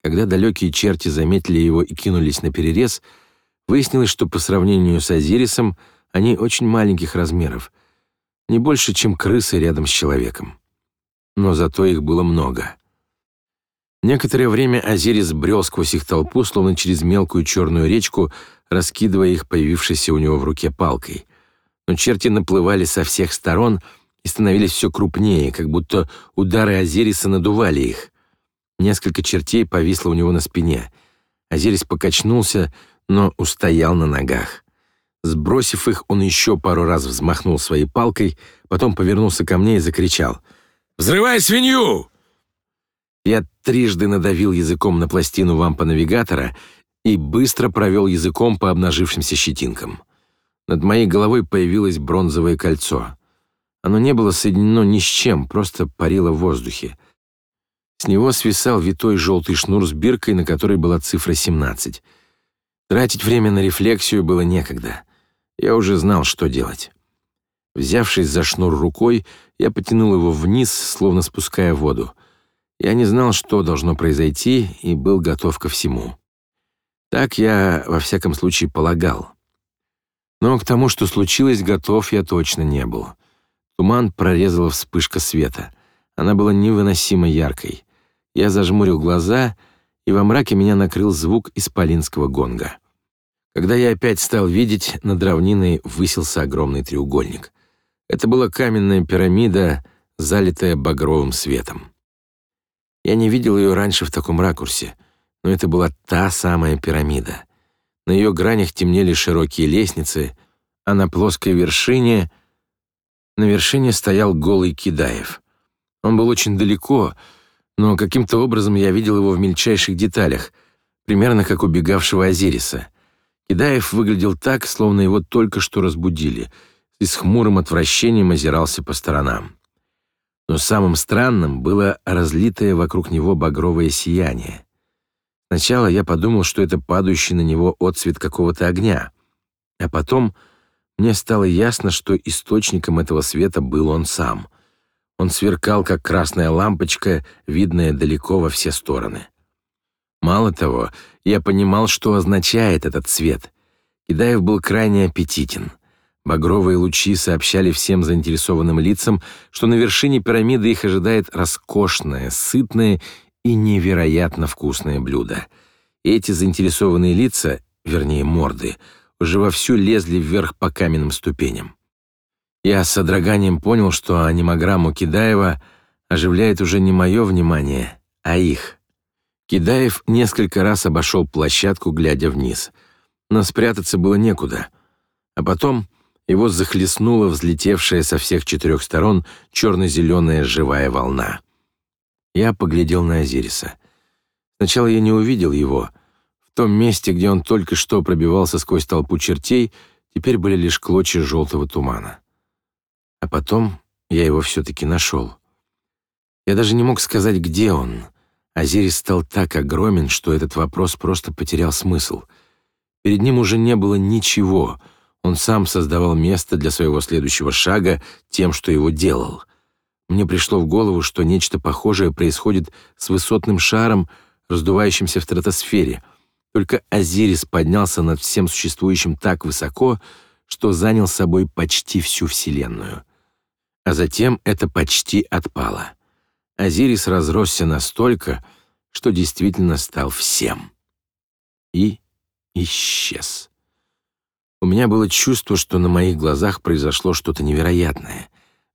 Когда далекие черти заметили его и кинулись на перерез, выяснилось, что по сравнению с Азирисом они очень маленьких размеров, не больше, чем крысы рядом с человеком но зато их было много. Некоторое время Азирис брел сквозь их толпу, словно через мелкую черную речку, раскидывая их появившейся у него в руке палкой. Но черти наплывали со всех сторон и становились все крупнее, как будто удары Азириса надували их. Несколько чертей повисло у него на спине. Азирис покачнулся, но устоял на ногах. Сбросив их, он еще пару раз взмахнул своей палкой, потом повернулся ко мне и закричал — Взрывай свинью!» Я трижды надавил языком на пластину вампа навигатора и быстро провел языком по обнажившимся щетинкам. Над моей головой появилось бронзовое кольцо. Оно не было соединено ни с чем, просто парило в воздухе. С него свисал витой желтый шнур с биркой, на которой была цифра 17. Тратить время на рефлексию было некогда. Я уже знал, что делать. Взявшись за шнур рукой, я потянул его вниз, словно спуская воду. Я не знал, что должно произойти, и был готов ко всему. Так я, во всяком случае, полагал. Но к тому, что случилось, готов я точно не был. Туман прорезала вспышка света. Она была невыносимо яркой. Я зажмурил глаза, и во мраке меня накрыл звук исполинского гонга. Когда я опять стал видеть, над равниной высился огромный треугольник. Это была каменная пирамида, залитая багровым светом. Я не видел ее раньше в таком ракурсе, но это была та самая пирамида. На ее гранях темнели широкие лестницы, а на плоской вершине... На вершине стоял голый Кидаев. Он был очень далеко, но каким-то образом я видел его в мельчайших деталях, примерно как убегавшего Азириса. Кидаев выглядел так, словно его только что разбудили — и с хмурым отвращением озирался по сторонам. Но самым странным было разлитое вокруг него багровое сияние. Сначала я подумал, что это падающий на него отсвет какого-то огня, а потом мне стало ясно, что источником этого света был он сам. Он сверкал, как красная лампочка, видная далеко во все стороны. Мало того, я понимал, что означает этот свет. Кидаев был крайне аппетитен. Багровые лучи сообщали всем заинтересованным лицам, что на вершине пирамиды их ожидает роскошное, сытное и невероятно вкусное блюдо. Эти заинтересованные лица, вернее морды, уже вовсю лезли вверх по каменным ступеням. Я с содроганием понял, что анимограмму Кидаева оживляет уже не мое внимание, а их. Кидаев несколько раз обошел площадку, глядя вниз. Но спрятаться было некуда. А потом его захлестнула взлетевшая со всех четырех сторон черно-зеленая живая волна. Я поглядел на Азириса. Сначала я не увидел его. В том месте, где он только что пробивался сквозь толпу чертей, теперь были лишь клочья желтого тумана. А потом я его все-таки нашел. Я даже не мог сказать, где он. Азирис стал так огромен, что этот вопрос просто потерял смысл. Перед ним уже не было ничего. Он сам создавал место для своего следующего шага тем, что его делал. Мне пришло в голову, что нечто похожее происходит с высотным шаром, раздувающимся в стратосфере. Только Азирис поднялся над всем существующим так высоко, что занял собой почти всю Вселенную. А затем это почти отпало. Азирис разросся настолько, что действительно стал всем. И исчез. У меня было чувство, что на моих глазах произошло что-то невероятное,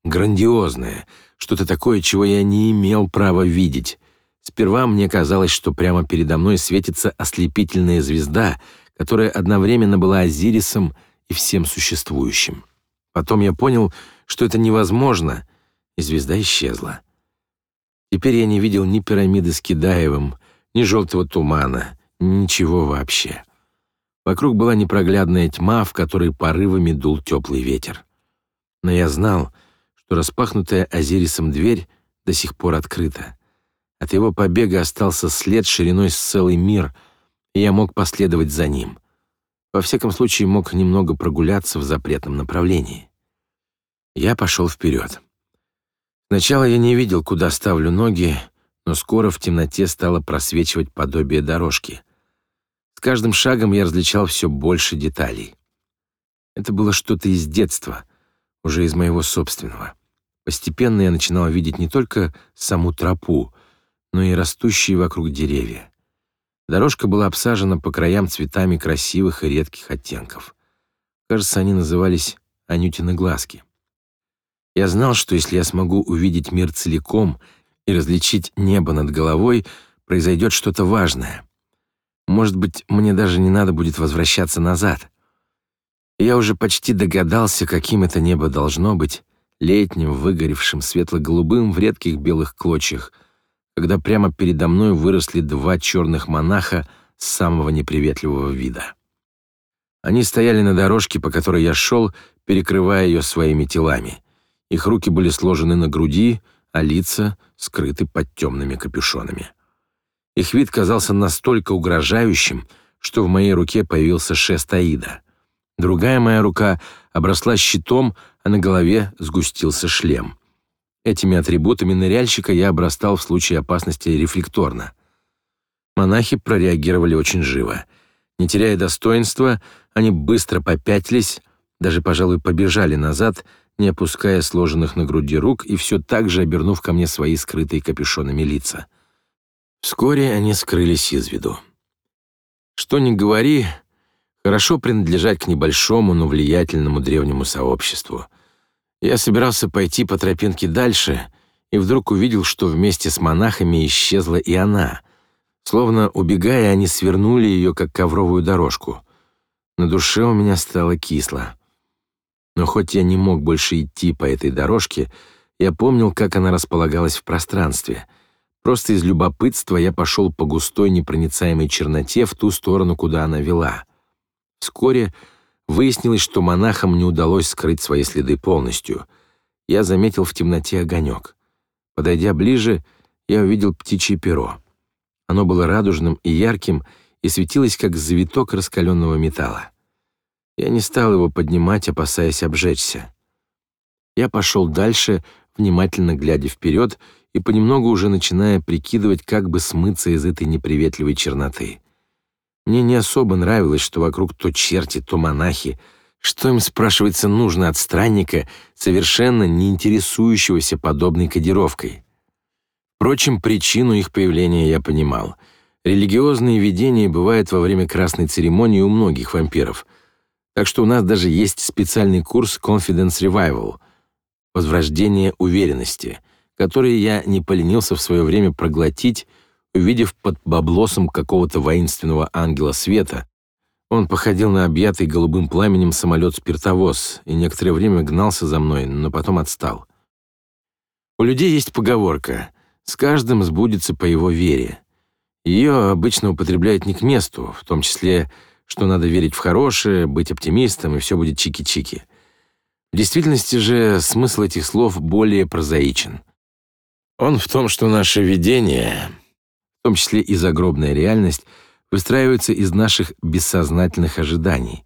грандиозное, что-то такое, чего я не имел права видеть. Сперва мне казалось, что прямо передо мной светится ослепительная звезда, которая одновременно была Азирисом и всем существующим. Потом я понял, что это невозможно, и звезда исчезла. Теперь я не видел ни пирамиды с Кидаевым, ни желтого тумана, ничего вообще. Вокруг была непроглядная тьма, в которой порывами дул теплый ветер. Но я знал, что распахнутая Азирисом дверь до сих пор открыта. От его побега остался след шириной с целый мир, и я мог последовать за ним. Во всяком случае, мог немного прогуляться в запретном направлении. Я пошел вперед. Сначала я не видел, куда ставлю ноги, но скоро в темноте стало просвечивать подобие дорожки. С каждым шагом я различал все больше деталей. Это было что-то из детства, уже из моего собственного. Постепенно я начинал видеть не только саму тропу, но и растущие вокруг деревья. Дорожка была обсажена по краям цветами красивых и редких оттенков. Кажется, они назывались «Анютины глазки». Я знал, что если я смогу увидеть мир целиком и различить небо над головой, произойдет что-то важное. Может быть, мне даже не надо будет возвращаться назад. я уже почти догадался, каким это небо должно быть, летним, выгоревшим, светло-голубым в редких белых клочьях, когда прямо передо мной выросли два черных монаха самого неприветливого вида. Они стояли на дорожке, по которой я шел, перекрывая ее своими телами. Их руки были сложены на груди, а лица скрыты под темными капюшонами. Их вид казался настолько угрожающим, что в моей руке появился шест Аида. Другая моя рука обросла щитом, а на голове сгустился шлем. Этими атрибутами ныряльщика я обрастал в случае опасности рефлекторно. Монахи прореагировали очень живо. Не теряя достоинства, они быстро попятились, даже, пожалуй, побежали назад, не опуская сложенных на груди рук и все так же обернув ко мне свои скрытые капюшонами лица. Вскоре они скрылись из виду. Что ни говори, хорошо принадлежать к небольшому, но влиятельному древнему сообществу. Я собирался пойти по тропинке дальше и вдруг увидел, что вместе с монахами исчезла и она. Словно убегая, они свернули ее, как ковровую дорожку. На душе у меня стало кисло. Но хоть я не мог больше идти по этой дорожке, я помнил, как она располагалась в пространстве. Просто из любопытства я пошел по густой непроницаемой черноте в ту сторону, куда она вела. Вскоре выяснилось, что монахам не удалось скрыть свои следы полностью. Я заметил в темноте огонек. Подойдя ближе, я увидел птичье перо. Оно было радужным и ярким и светилось, как завиток раскаленного металла. Я не стал его поднимать, опасаясь обжечься. Я пошел дальше, внимательно глядя вперед и понемногу уже начиная прикидывать, как бы смыться из этой неприветливой черноты. Мне не особо нравилось, что вокруг то черти, то монахи. Что им, спрашивается, нужно от странника, совершенно не интересующегося подобной кодировкой? Впрочем, причину их появления я понимал. Религиозные видения бывают во время красной церемонии у многих вампиров — так что у нас даже есть специальный курс Confidence Revival — возврождение уверенности, который я не поленился в свое время проглотить, увидев под баблосом какого-то воинственного ангела света. Он походил на объятый голубым пламенем самолет-спиртовоз и некоторое время гнался за мной, но потом отстал. У людей есть поговорка «с каждым сбудется по его вере». Ее обычно употребляют не к месту, в том числе что надо верить в хорошее, быть оптимистом, и все будет чики-чики. В действительности же смысл этих слов более прозаичен. Он в том, что наше видение, в том числе и загробная реальность, выстраивается из наших бессознательных ожиданий.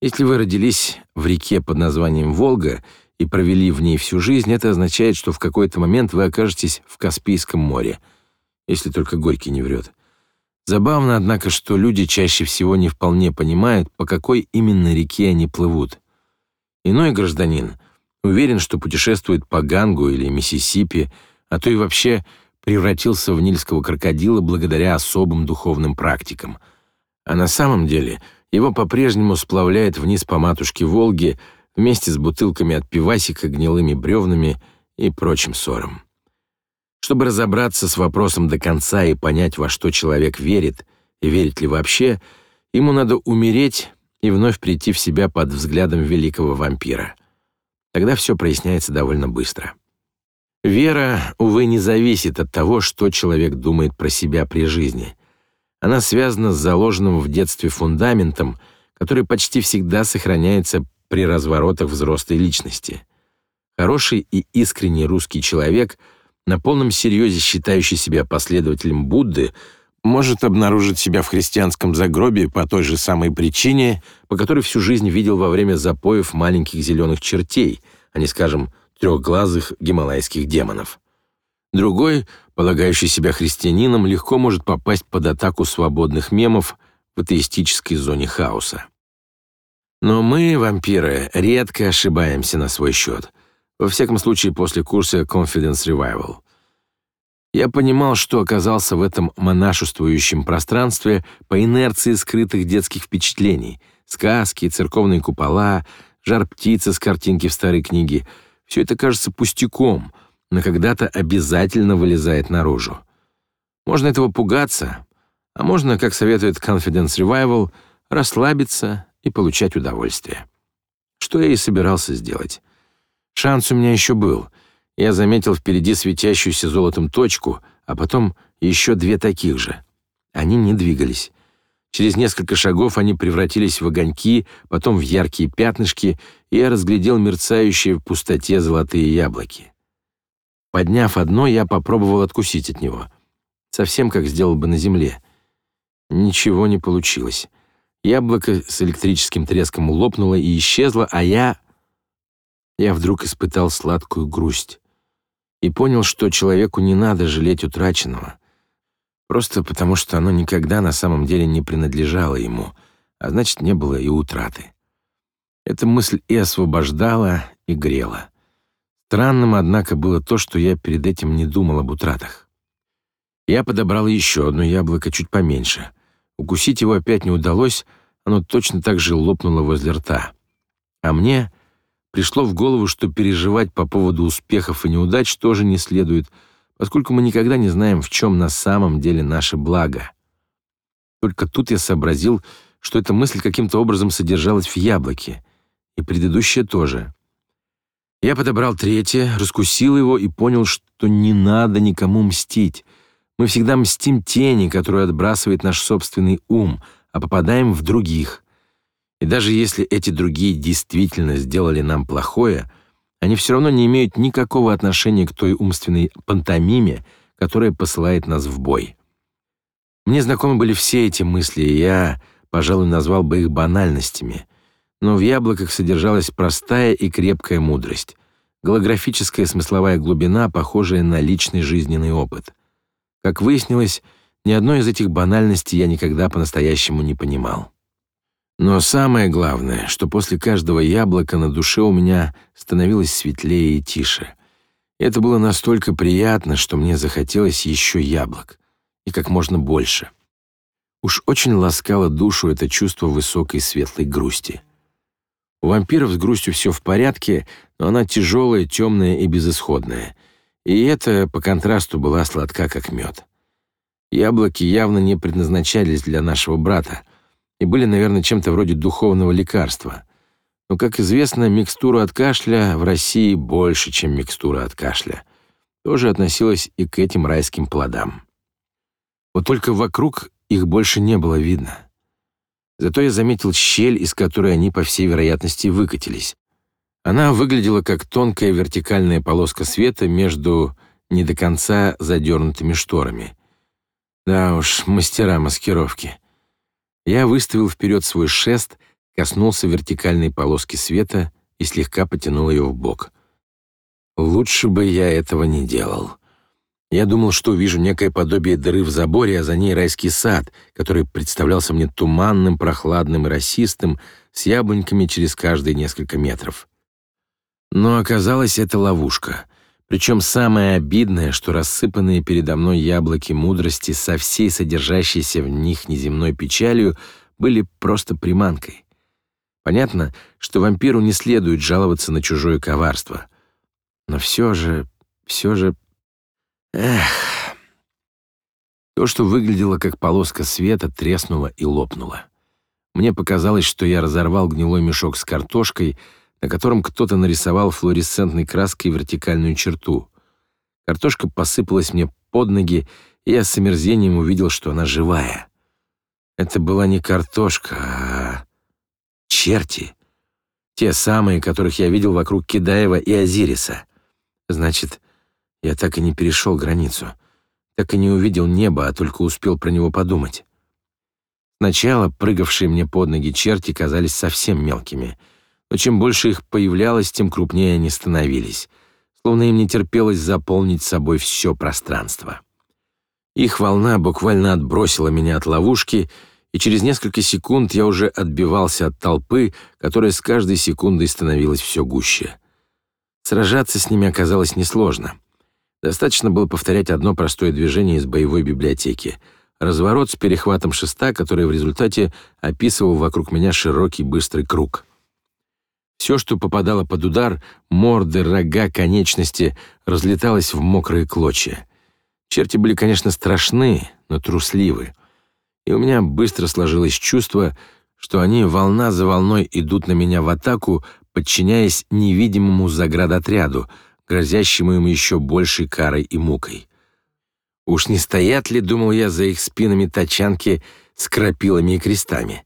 Если вы родились в реке под названием Волга и провели в ней всю жизнь, это означает, что в какой-то момент вы окажетесь в Каспийском море, если только Горький не врет. Забавно, однако, что люди чаще всего не вполне понимают, по какой именно реке они плывут. Иной гражданин уверен, что путешествует по Гангу или Миссисипи, а то и вообще превратился в нильского крокодила благодаря особым духовным практикам. А на самом деле его по-прежнему сплавляет вниз по матушке Волги вместе с бутылками от пивасика, гнилыми бревнами и прочим ссором. Чтобы разобраться с вопросом до конца и понять, во что человек верит, и верит ли вообще, ему надо умереть и вновь прийти в себя под взглядом великого вампира. Тогда все проясняется довольно быстро. Вера, увы, не зависит от того, что человек думает про себя при жизни. Она связана с заложенным в детстве фундаментом, который почти всегда сохраняется при разворотах взрослой личности. Хороший и искренний русский человек, на полном серьезе считающий себя последователем Будды, может обнаружить себя в христианском загробе по той же самой причине, по которой всю жизнь видел во время запоев маленьких зеленых чертей, а не, скажем, трехглазых гималайских демонов. Другой, полагающий себя христианином, легко может попасть под атаку свободных мемов в атеистической зоне хаоса. Но мы, вампиры, редко ошибаемся на свой счет. Во всяком случае, после курса Confidence Revival. Я понимал, что оказался в этом монашествующем пространстве по инерции скрытых детских впечатлений. Сказки, церковные купола, жар птицы с картинки в старой книге — все это кажется пустяком, но когда-то обязательно вылезает наружу. Можно этого пугаться, а можно, как советует Confidence Revival, расслабиться и получать удовольствие. Что я и собирался сделать. Шанс у меня еще был. Я заметил впереди светящуюся золотом точку, а потом еще две таких же. Они не двигались. Через несколько шагов они превратились в огоньки, потом в яркие пятнышки, и я разглядел мерцающие в пустоте золотые яблоки. Подняв одно, я попробовал откусить от него. Совсем как сделал бы на земле. Ничего не получилось. Яблоко с электрическим треском лопнуло и исчезло, а я... Я вдруг испытал сладкую грусть и понял, что человеку не надо жалеть утраченного. Просто потому, что оно никогда на самом деле не принадлежало ему, а значит, не было и утраты. Эта мысль и освобождала, и грела. Странным, однако, было то, что я перед этим не думал об утратах. Я подобрал еще одно яблоко чуть поменьше. Укусить его опять не удалось, оно точно так же лопнуло возле рта. А мне пришло в голову, что переживать по поводу успехов и неудач тоже не следует — поскольку мы никогда не знаем, в чем на самом деле наше благо. Только тут я сообразил, что эта мысль каким-то образом содержалась в яблоке, и предыдущая тоже. Я подобрал третье, раскусил его и понял, что не надо никому мстить. Мы всегда мстим тени, которую отбрасывает наш собственный ум, а попадаем в других. И даже если эти другие действительно сделали нам плохое — они все равно не имеют никакого отношения к той умственной пантомиме, которая посылает нас в бой. Мне знакомы были все эти мысли, и я, пожалуй, назвал бы их банальностями. Но в яблоках содержалась простая и крепкая мудрость, голографическая смысловая глубина, похожая на личный жизненный опыт. Как выяснилось, ни одной из этих банальностей я никогда по-настоящему не понимал. Но самое главное, что после каждого яблока на душе у меня становилось светлее и тише. Это было настолько приятно, что мне захотелось еще яблок. И как можно больше. Уж очень ласкало душу это чувство высокой светлой грусти. У вампиров с грустью все в порядке, но она тяжелая, темная и безысходная. И это, по контрасту, была сладка, как мед. Яблоки явно не предназначались для нашего брата, и были, наверное, чем-то вроде духовного лекарства. Но, как известно, микстура от кашля в России больше, чем микстура от кашля. Тоже относилась и к этим райским плодам. Вот только вокруг их больше не было видно. Зато я заметил щель, из которой они, по всей вероятности, выкатились. Она выглядела как тонкая вертикальная полоска света между не до конца задернутыми шторами. Да уж, мастера маскировки. Я выставил вперед свой шест, коснулся вертикальной полоски света и слегка потянул ее в бок. Лучше бы я этого не делал. Я думал, что увижу некое подобие дыры в заборе, а за ней райский сад, который представлялся мне туманным, прохладным и расистым, с яблоньками через каждые несколько метров. Но оказалось, это ловушка. Причем самое обидное, что рассыпанные передо мной яблоки мудрости со всей содержащейся в них неземной печалью были просто приманкой. Понятно, что вампиру не следует жаловаться на чужое коварство. Но все же, все же... Эх... То, что выглядело как полоска света, треснуло и лопнуло. Мне показалось, что я разорвал гнилой мешок с картошкой — на котором кто-то нарисовал флуоресцентной краской вертикальную черту. Картошка посыпалась мне под ноги, и я с омерзением увидел, что она живая. Это была не картошка, а черти. Те самые, которых я видел вокруг Кидаева и Азириса. Значит, я так и не перешел границу. Так и не увидел небо, а только успел про него подумать. Сначала прыгавшие мне под ноги черти казались совсем мелкими — но чем больше их появлялось, тем крупнее они становились, словно им не терпелось заполнить собой все пространство. Их волна буквально отбросила меня от ловушки, и через несколько секунд я уже отбивался от толпы, которая с каждой секундой становилась все гуще. Сражаться с ними оказалось несложно. Достаточно было повторять одно простое движение из боевой библиотеки — разворот с перехватом шеста, который в результате описывал вокруг меня широкий быстрый круг. Все, что попадало под удар, морды, рога, конечности, разлеталось в мокрые клочья. Черти были, конечно, страшны, но трусливы. И у меня быстро сложилось чувство, что они волна за волной идут на меня в атаку, подчиняясь невидимому заградотряду, грозящему им еще большей карой и мукой. Уж не стоят ли, думал я, за их спинами тачанки с крапилами и крестами?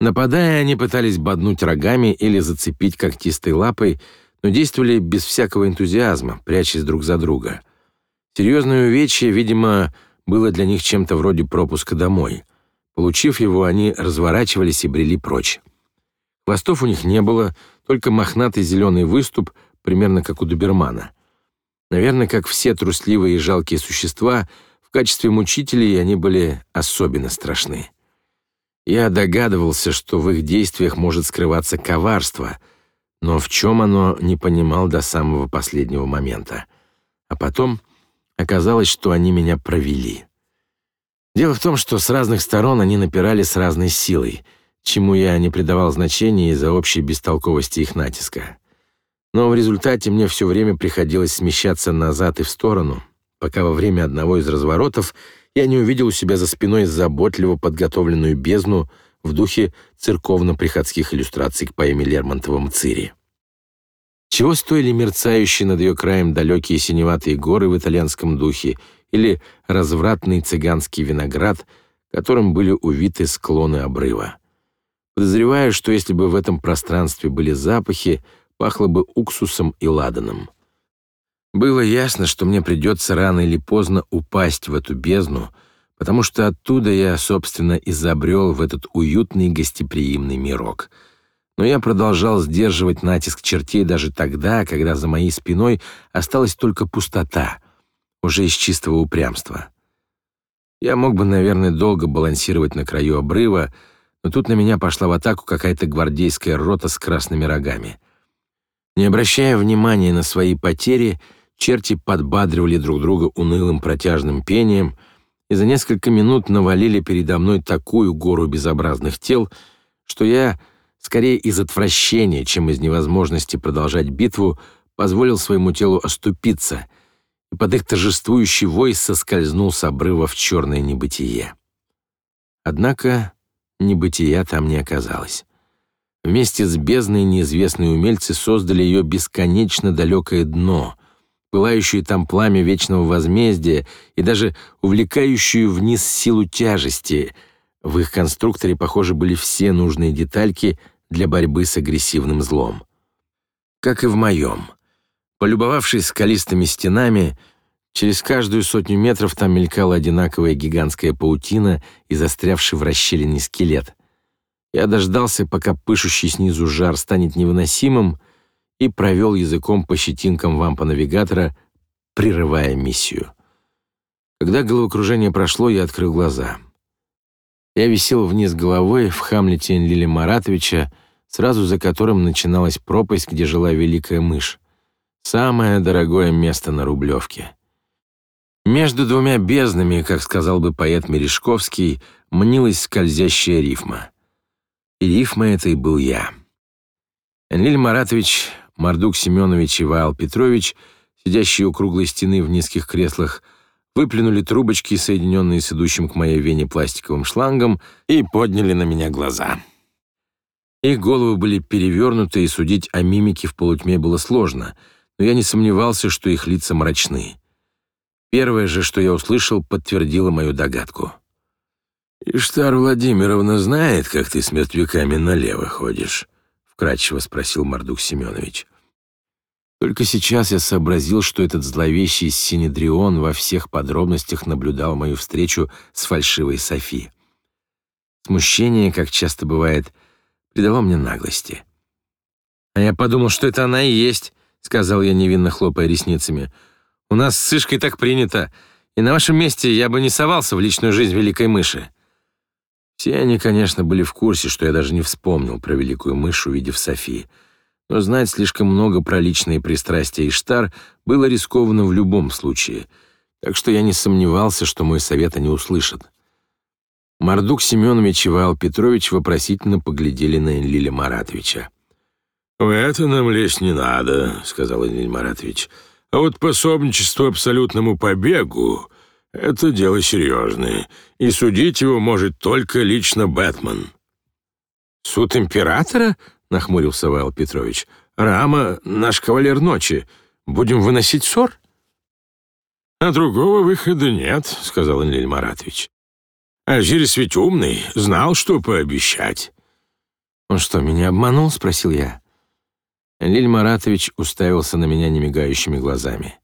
Нападая, они пытались боднуть рогами или зацепить когтистой лапой, но действовали без всякого энтузиазма, прячась друг за друга. Серьезное увечье, видимо, было для них чем-то вроде пропуска домой. Получив его, они разворачивались и брели прочь. Хвостов у них не было, только мохнатый зеленый выступ, примерно как у добермана. Наверное, как все трусливые и жалкие существа, в качестве мучителей они были особенно страшны. Я догадывался, что в их действиях может скрываться коварство, но в чем оно не понимал до самого последнего момента. А потом оказалось, что они меня провели. Дело в том, что с разных сторон они напирали с разной силой, чему я не придавал значения из-за общей бестолковости их натиска. Но в результате мне все время приходилось смещаться назад и в сторону, пока во время одного из разворотов я не увидел у себя за спиной заботливо подготовленную бездну в духе церковно-приходских иллюстраций к поэме Лермонтова «Мцири». Чего стоили мерцающие над ее краем далекие синеватые горы в итальянском духе или развратный цыганский виноград, которым были увиты склоны обрыва. Подозреваю, что если бы в этом пространстве были запахи, пахло бы уксусом и ладаном. Было ясно, что мне придется рано или поздно упасть в эту бездну, потому что оттуда я, собственно, изобрел в этот уютный гостеприимный мирок. Но я продолжал сдерживать натиск чертей даже тогда, когда за моей спиной осталась только пустота, уже из чистого упрямства. Я мог бы, наверное, долго балансировать на краю обрыва, но тут на меня пошла в атаку какая-то гвардейская рота с красными рогами. Не обращая внимания на свои потери, черти подбадривали друг друга унылым протяжным пением и за несколько минут навалили передо мной такую гору безобразных тел, что я, скорее из отвращения, чем из невозможности продолжать битву, позволил своему телу оступиться, и под их торжествующий вой соскользнул с обрыва в черное небытие. Однако небытия там не оказалось. Вместе с бездной неизвестные умельцы создали ее бесконечно далекое дно — пылающее там пламя вечного возмездия и даже увлекающую вниз силу тяжести. В их конструкторе, похоже, были все нужные детальки для борьбы с агрессивным злом. как и в моем. Полюбовавшись скалистыми стенами, через каждую сотню метров там мелькала одинаковая гигантская паутина и застрявший в расщелине скелет. Я дождался, пока пышущий снизу жар станет невыносимым, и провел языком по щетинкам вампа навигатора, прерывая миссию. Когда головокружение прошло, я открыл глаза. Я висел вниз головой в Хамлете Энлиля Маратовича, сразу за которым начиналась пропасть, где жила великая мышь. Самое дорогое место на Рублевке. Между двумя безднами, как сказал бы поэт Мережковский, мнилась скользящая рифма. И рифма этой был я. Энлиль Маратович, Мардук Семенович и Ваал Петрович, сидящие у круглой стены в низких креслах, выплюнули трубочки, соединенные с идущим к моей вене пластиковым шлангом, и подняли на меня глаза. Их головы были перевернуты, и судить о мимике в полутьме было сложно, но я не сомневался, что их лица мрачны. Первое же, что я услышал, подтвердило мою догадку. «Иштар Владимировна знает, как ты с мертвяками налево ходишь?» — вкратчиво спросил Мардук Семенович. Только сейчас я сообразил, что этот зловещий Синедрион во всех подробностях наблюдал мою встречу с фальшивой Софи. Смущение, как часто бывает, придало мне наглости. «А я подумал, что это она и есть», — сказал я, невинно хлопая ресницами. «У нас с Сышкой так принято, и на вашем месте я бы не совался в личную жизнь великой мыши». Все они, конечно, были в курсе, что я даже не вспомнил про великую мышь, увидев Софи но знать слишком много про личные пристрастия Иштар было рискованно в любом случае, так что я не сомневался, что мой совет они услышат. Мардук Семенович и Вал Петрович вопросительно поглядели на Энлиля Маратовича. «В это нам лезть не надо», — сказал Энлиль Маратович. «А вот пособничество абсолютному побегу — это дело серьезное, и судить его может только лично Бэтмен». «Суд императора?» нахмурился Вайл Петрович. «Рама — наш кавалер ночи. Будем выносить ссор?» «А другого выхода нет», — сказал Энлиль Маратович. «Азирис ведь умный, знал, что пообещать». «Он что, меня обманул?» — спросил я. Энлиль Маратович уставился на меня немигающими глазами.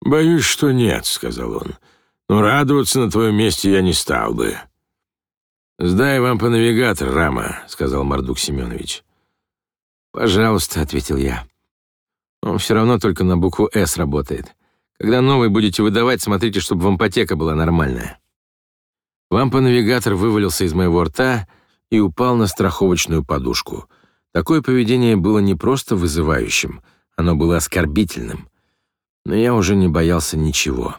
«Боюсь, что нет», — сказал он. «Но радоваться на твоем месте я не стал бы». «Сдай вам по навигатор, Рама», — сказал Мардук Семенович. «Пожалуйста», — ответил я. «Он все равно только на букву «С» работает. Когда новый будете выдавать, смотрите, чтобы вампотека была нормальная». Вампа-навигатор вывалился из моего рта и упал на страховочную подушку. Такое поведение было не просто вызывающим, оно было оскорбительным. Но я уже не боялся ничего.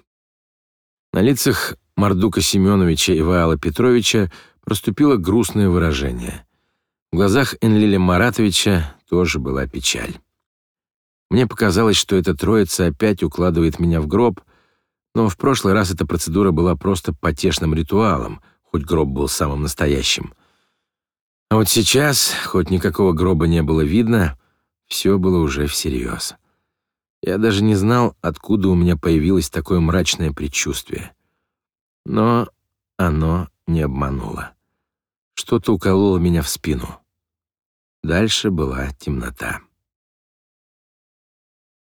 На лицах Мардука Семеновича и Ваала Петровича проступило грустное выражение. В глазах Энлиля Маратовича тоже была печаль. Мне показалось, что эта троица опять укладывает меня в гроб, но в прошлый раз эта процедура была просто потешным ритуалом, хоть гроб был самым настоящим. А вот сейчас, хоть никакого гроба не было видно, все было уже всерьез. Я даже не знал, откуда у меня появилось такое мрачное предчувствие. Но оно не обмануло. Что-то укололо меня в спину. Дальше была темнота.